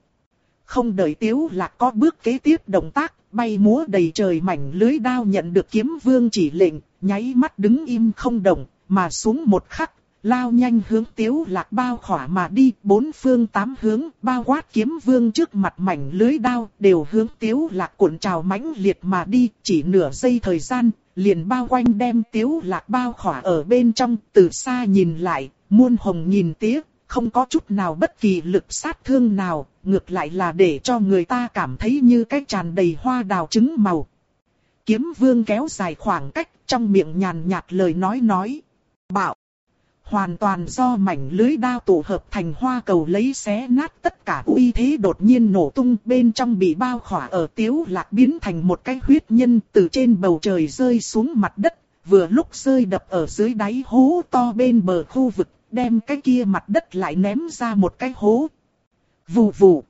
Không đợi tiếu lạc có bước kế tiếp động tác, bay múa đầy trời mảnh lưới đao nhận được kiếm vương chỉ lệnh, nháy mắt đứng im không động, mà xuống một khắc lao nhanh hướng tiếu lạc bao khỏa mà đi, bốn phương tám hướng, bao quát kiếm vương trước mặt mảnh lưới đao, đều hướng tiếu lạc cuộn trào mãnh liệt mà đi, chỉ nửa giây thời gian, liền bao quanh đem tiếu lạc bao khỏa ở bên trong, từ xa nhìn lại, muôn hồng nhìn tía, không có chút nào bất kỳ lực sát thương nào, ngược lại là để cho người ta cảm thấy như cái tràn đầy hoa đào trứng màu. Kiếm vương kéo dài khoảng cách, trong miệng nhàn nhạt lời nói nói. Bảo! Hoàn toàn do mảnh lưới đao tụ hợp thành hoa cầu lấy xé nát tất cả uy thế đột nhiên nổ tung bên trong bị bao khỏa ở tiếu lạc biến thành một cái huyết nhân từ trên bầu trời rơi xuống mặt đất, vừa lúc rơi đập ở dưới đáy hố to bên bờ khu vực, đem cái kia mặt đất lại ném ra một cái hố. Vù vù.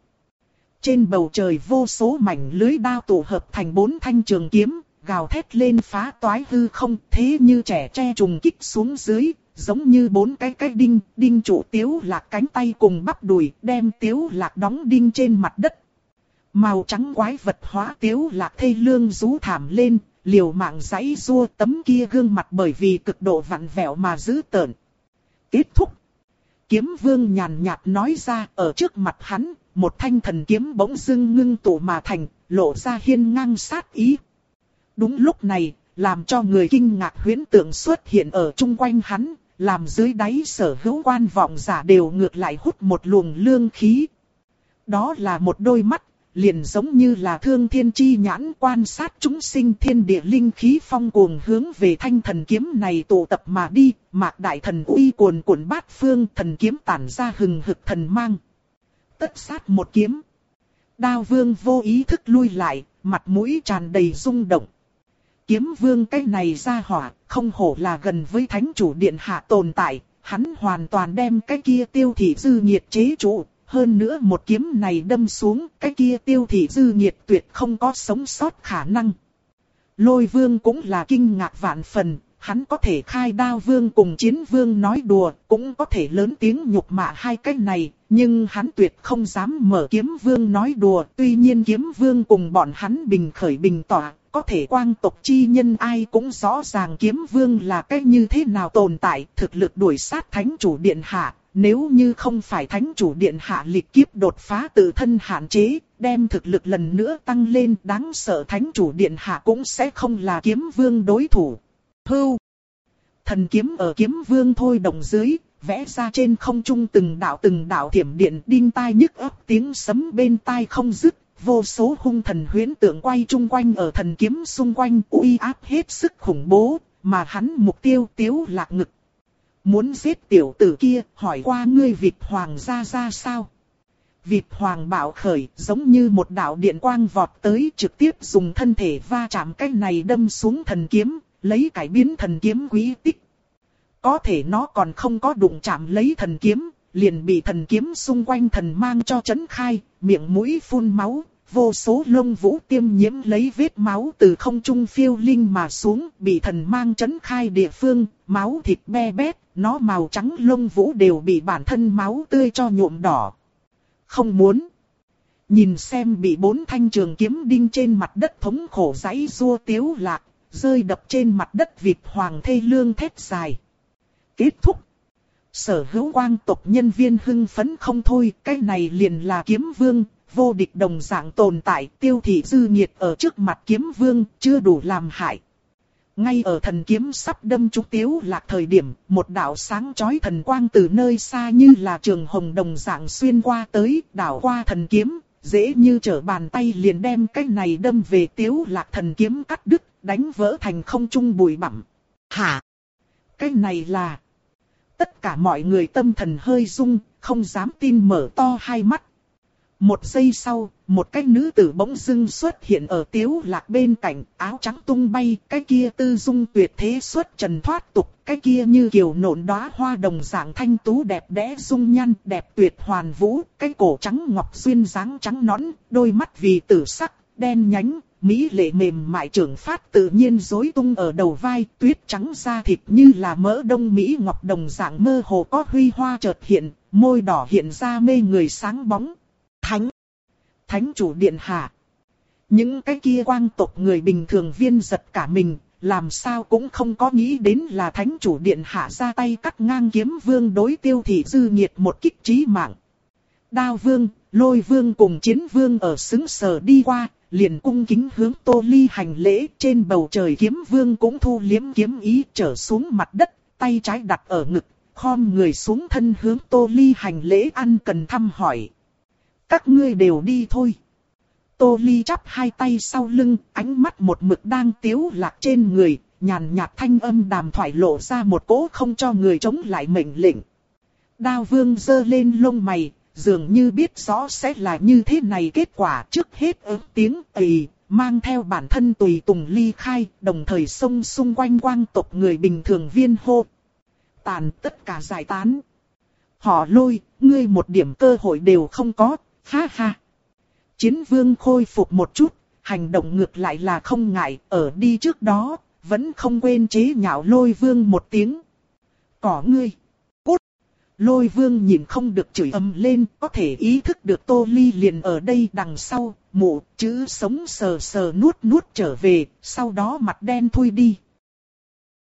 Trên bầu trời vô số mảnh lưới đao tụ hợp thành bốn thanh trường kiếm, gào thét lên phá toái hư không thế như trẻ tre trùng kích xuống dưới, giống như bốn cái cái đinh, đinh trụ tiếu lạc cánh tay cùng bắp đùi, đem tiếu lạc đóng đinh trên mặt đất. Màu trắng quái vật hóa tiếu lạc thê lương rú thảm lên, liều mạng giãy rua tấm kia gương mặt bởi vì cực độ vặn vẹo mà giữ tợn. Kết thúc. Kiếm vương nhàn nhạt nói ra ở trước mặt hắn, một thanh thần kiếm bỗng dưng ngưng tụ mà thành, lộ ra hiên ngang sát ý. Đúng lúc này, làm cho người kinh ngạc huyễn tượng xuất hiện ở chung quanh hắn, làm dưới đáy sở hữu quan vọng giả đều ngược lại hút một luồng lương khí. Đó là một đôi mắt, liền giống như là thương thiên chi nhãn quan sát chúng sinh thiên địa linh khí phong cuồng hướng về thanh thần kiếm này tụ tập mà đi, mạc đại thần uy cuồn cuộn bát phương thần kiếm tản ra hừng hực thần mang. Tất sát một kiếm. Đao vương vô ý thức lui lại, mặt mũi tràn đầy rung động kiếm vương cái này ra hỏa, không hổ là gần với thánh chủ điện hạ tồn tại, hắn hoàn toàn đem cái kia tiêu thị dư nhiệt chế trụ, hơn nữa một kiếm này đâm xuống, cái kia tiêu thị dư nhiệt tuyệt không có sống sót khả năng. Lôi vương cũng là kinh ngạc vạn phần, hắn có thể khai đao vương cùng chiến vương nói đùa, cũng có thể lớn tiếng nhục mạ hai cái này, nhưng hắn tuyệt không dám mở kiếm vương nói đùa, tuy nhiên kiếm vương cùng bọn hắn bình khởi bình tỏa, có thể quang tộc chi nhân ai cũng rõ ràng kiếm vương là cái như thế nào tồn tại, thực lực đuổi sát thánh chủ điện hạ, nếu như không phải thánh chủ điện hạ lịch kiếp đột phá tự thân hạn chế, đem thực lực lần nữa tăng lên đáng sợ thánh chủ điện hạ cũng sẽ không là kiếm vương đối thủ. Hưu! Thần kiếm ở kiếm vương thôi đồng dưới, vẽ ra trên không trung từng đạo từng đạo thiểm điện đinh tai nhức ấp tiếng sấm bên tai không dứt, vô số hung thần huyễn tượng quay chung quanh ở thần kiếm xung quanh uy áp hết sức khủng bố, mà hắn mục tiêu tiếu lạc ngực. Muốn giết tiểu tử kia, hỏi qua ngươi vịt hoàng gia ra sao? Vịt hoàng bạo khởi, giống như một đạo điện quang vọt tới trực tiếp dùng thân thể va chạm cái này đâm xuống thần kiếm, lấy cải biến thần kiếm quý tích. Có thể nó còn không có đụng chạm lấy thần kiếm, liền bị thần kiếm xung quanh thần mang cho chấn khai, miệng mũi phun máu, vô số lông vũ tiêm nhiễm lấy vết máu từ không trung phiêu linh mà xuống, bị thần mang chấn khai địa phương, máu thịt be bét, nó màu trắng lông vũ đều bị bản thân máu tươi cho nhuộm đỏ. Không muốn. Nhìn xem bị bốn thanh trường kiếm đinh trên mặt đất thống khổ giấy rua tiếu lạc, rơi đập trên mặt đất vịt hoàng thê lương thét dài. Kết thúc. Sở hữu quang tộc nhân viên hưng phấn không thôi, cái này liền là kiếm vương, vô địch đồng dạng tồn tại, tiêu thị dư nhiệt ở trước mặt kiếm vương, chưa đủ làm hại. Ngay ở thần kiếm sắp đâm trúng tiếu lạc thời điểm, một đạo sáng chói thần quang từ nơi xa như là trường hồng đồng dạng xuyên qua tới, đảo qua thần kiếm, dễ như trở bàn tay liền đem cái này đâm về tiếu lạc thần kiếm cắt đứt, đánh vỡ thành không trung bụi bặm. Hả? Cái này là... Tất cả mọi người tâm thần hơi rung, không dám tin mở to hai mắt. Một giây sau, một cái nữ tử bỗng dưng xuất hiện ở tiếu lạc bên cạnh, áo trắng tung bay, cái kia tư dung tuyệt thế xuất trần thoát tục, cái kia như kiều nộn đóa hoa đồng dạng thanh tú đẹp đẽ dung nhan, đẹp tuyệt hoàn vũ, cái cổ trắng ngọc xuyên dáng trắng nõn, đôi mắt vì tử sắc, đen nhánh, mỹ lệ mềm mại trưởng phát tự nhiên rối tung ở đầu vai, tuyết trắng da thịt như là mỡ đông mỹ ngọc đồng dạng mơ hồ có huy hoa chợt hiện, môi đỏ hiện ra mê người sáng bóng. Thánh chủ điện hạ. Những cái kia quang tộc người bình thường viên giật cả mình, làm sao cũng không có nghĩ đến là thánh chủ điện hạ ra tay cắt ngang kiếm vương đối tiêu thị dư nhiệt một kích trí mạng. Đao vương, lôi vương cùng chiến vương ở xứng sở đi qua, liền cung kính hướng tô ly hành lễ trên bầu trời kiếm vương cũng thu liếm kiếm ý trở xuống mặt đất, tay trái đặt ở ngực, khom người xuống thân hướng tô ly hành lễ ăn cần thăm hỏi. Các ngươi đều đi thôi. Tô Ly chắp hai tay sau lưng, ánh mắt một mực đang tiếu lạc trên người, nhàn nhạt thanh âm đàm thoại lộ ra một cỗ không cho người chống lại mệnh lệnh. Đao vương dơ lên lông mày, dường như biết rõ sẽ là như thế này kết quả trước hết ớt tiếng ầy, mang theo bản thân tùy tùng ly khai, đồng thời xông xung quanh quang tộc người bình thường viên hô. Tàn tất cả giải tán. Họ lôi, ngươi một điểm cơ hội đều không có, Ha ha. Chiến vương khôi phục một chút, hành động ngược lại là không ngại, ở đi trước đó, vẫn không quên chế nhạo lôi vương một tiếng. Cỏ ngươi. Cút. Lôi vương nhìn không được chửi ầm lên, có thể ý thức được tô ly liền ở đây đằng sau, mụ, chữ sống sờ sờ nuốt nuốt trở về, sau đó mặt đen thui đi.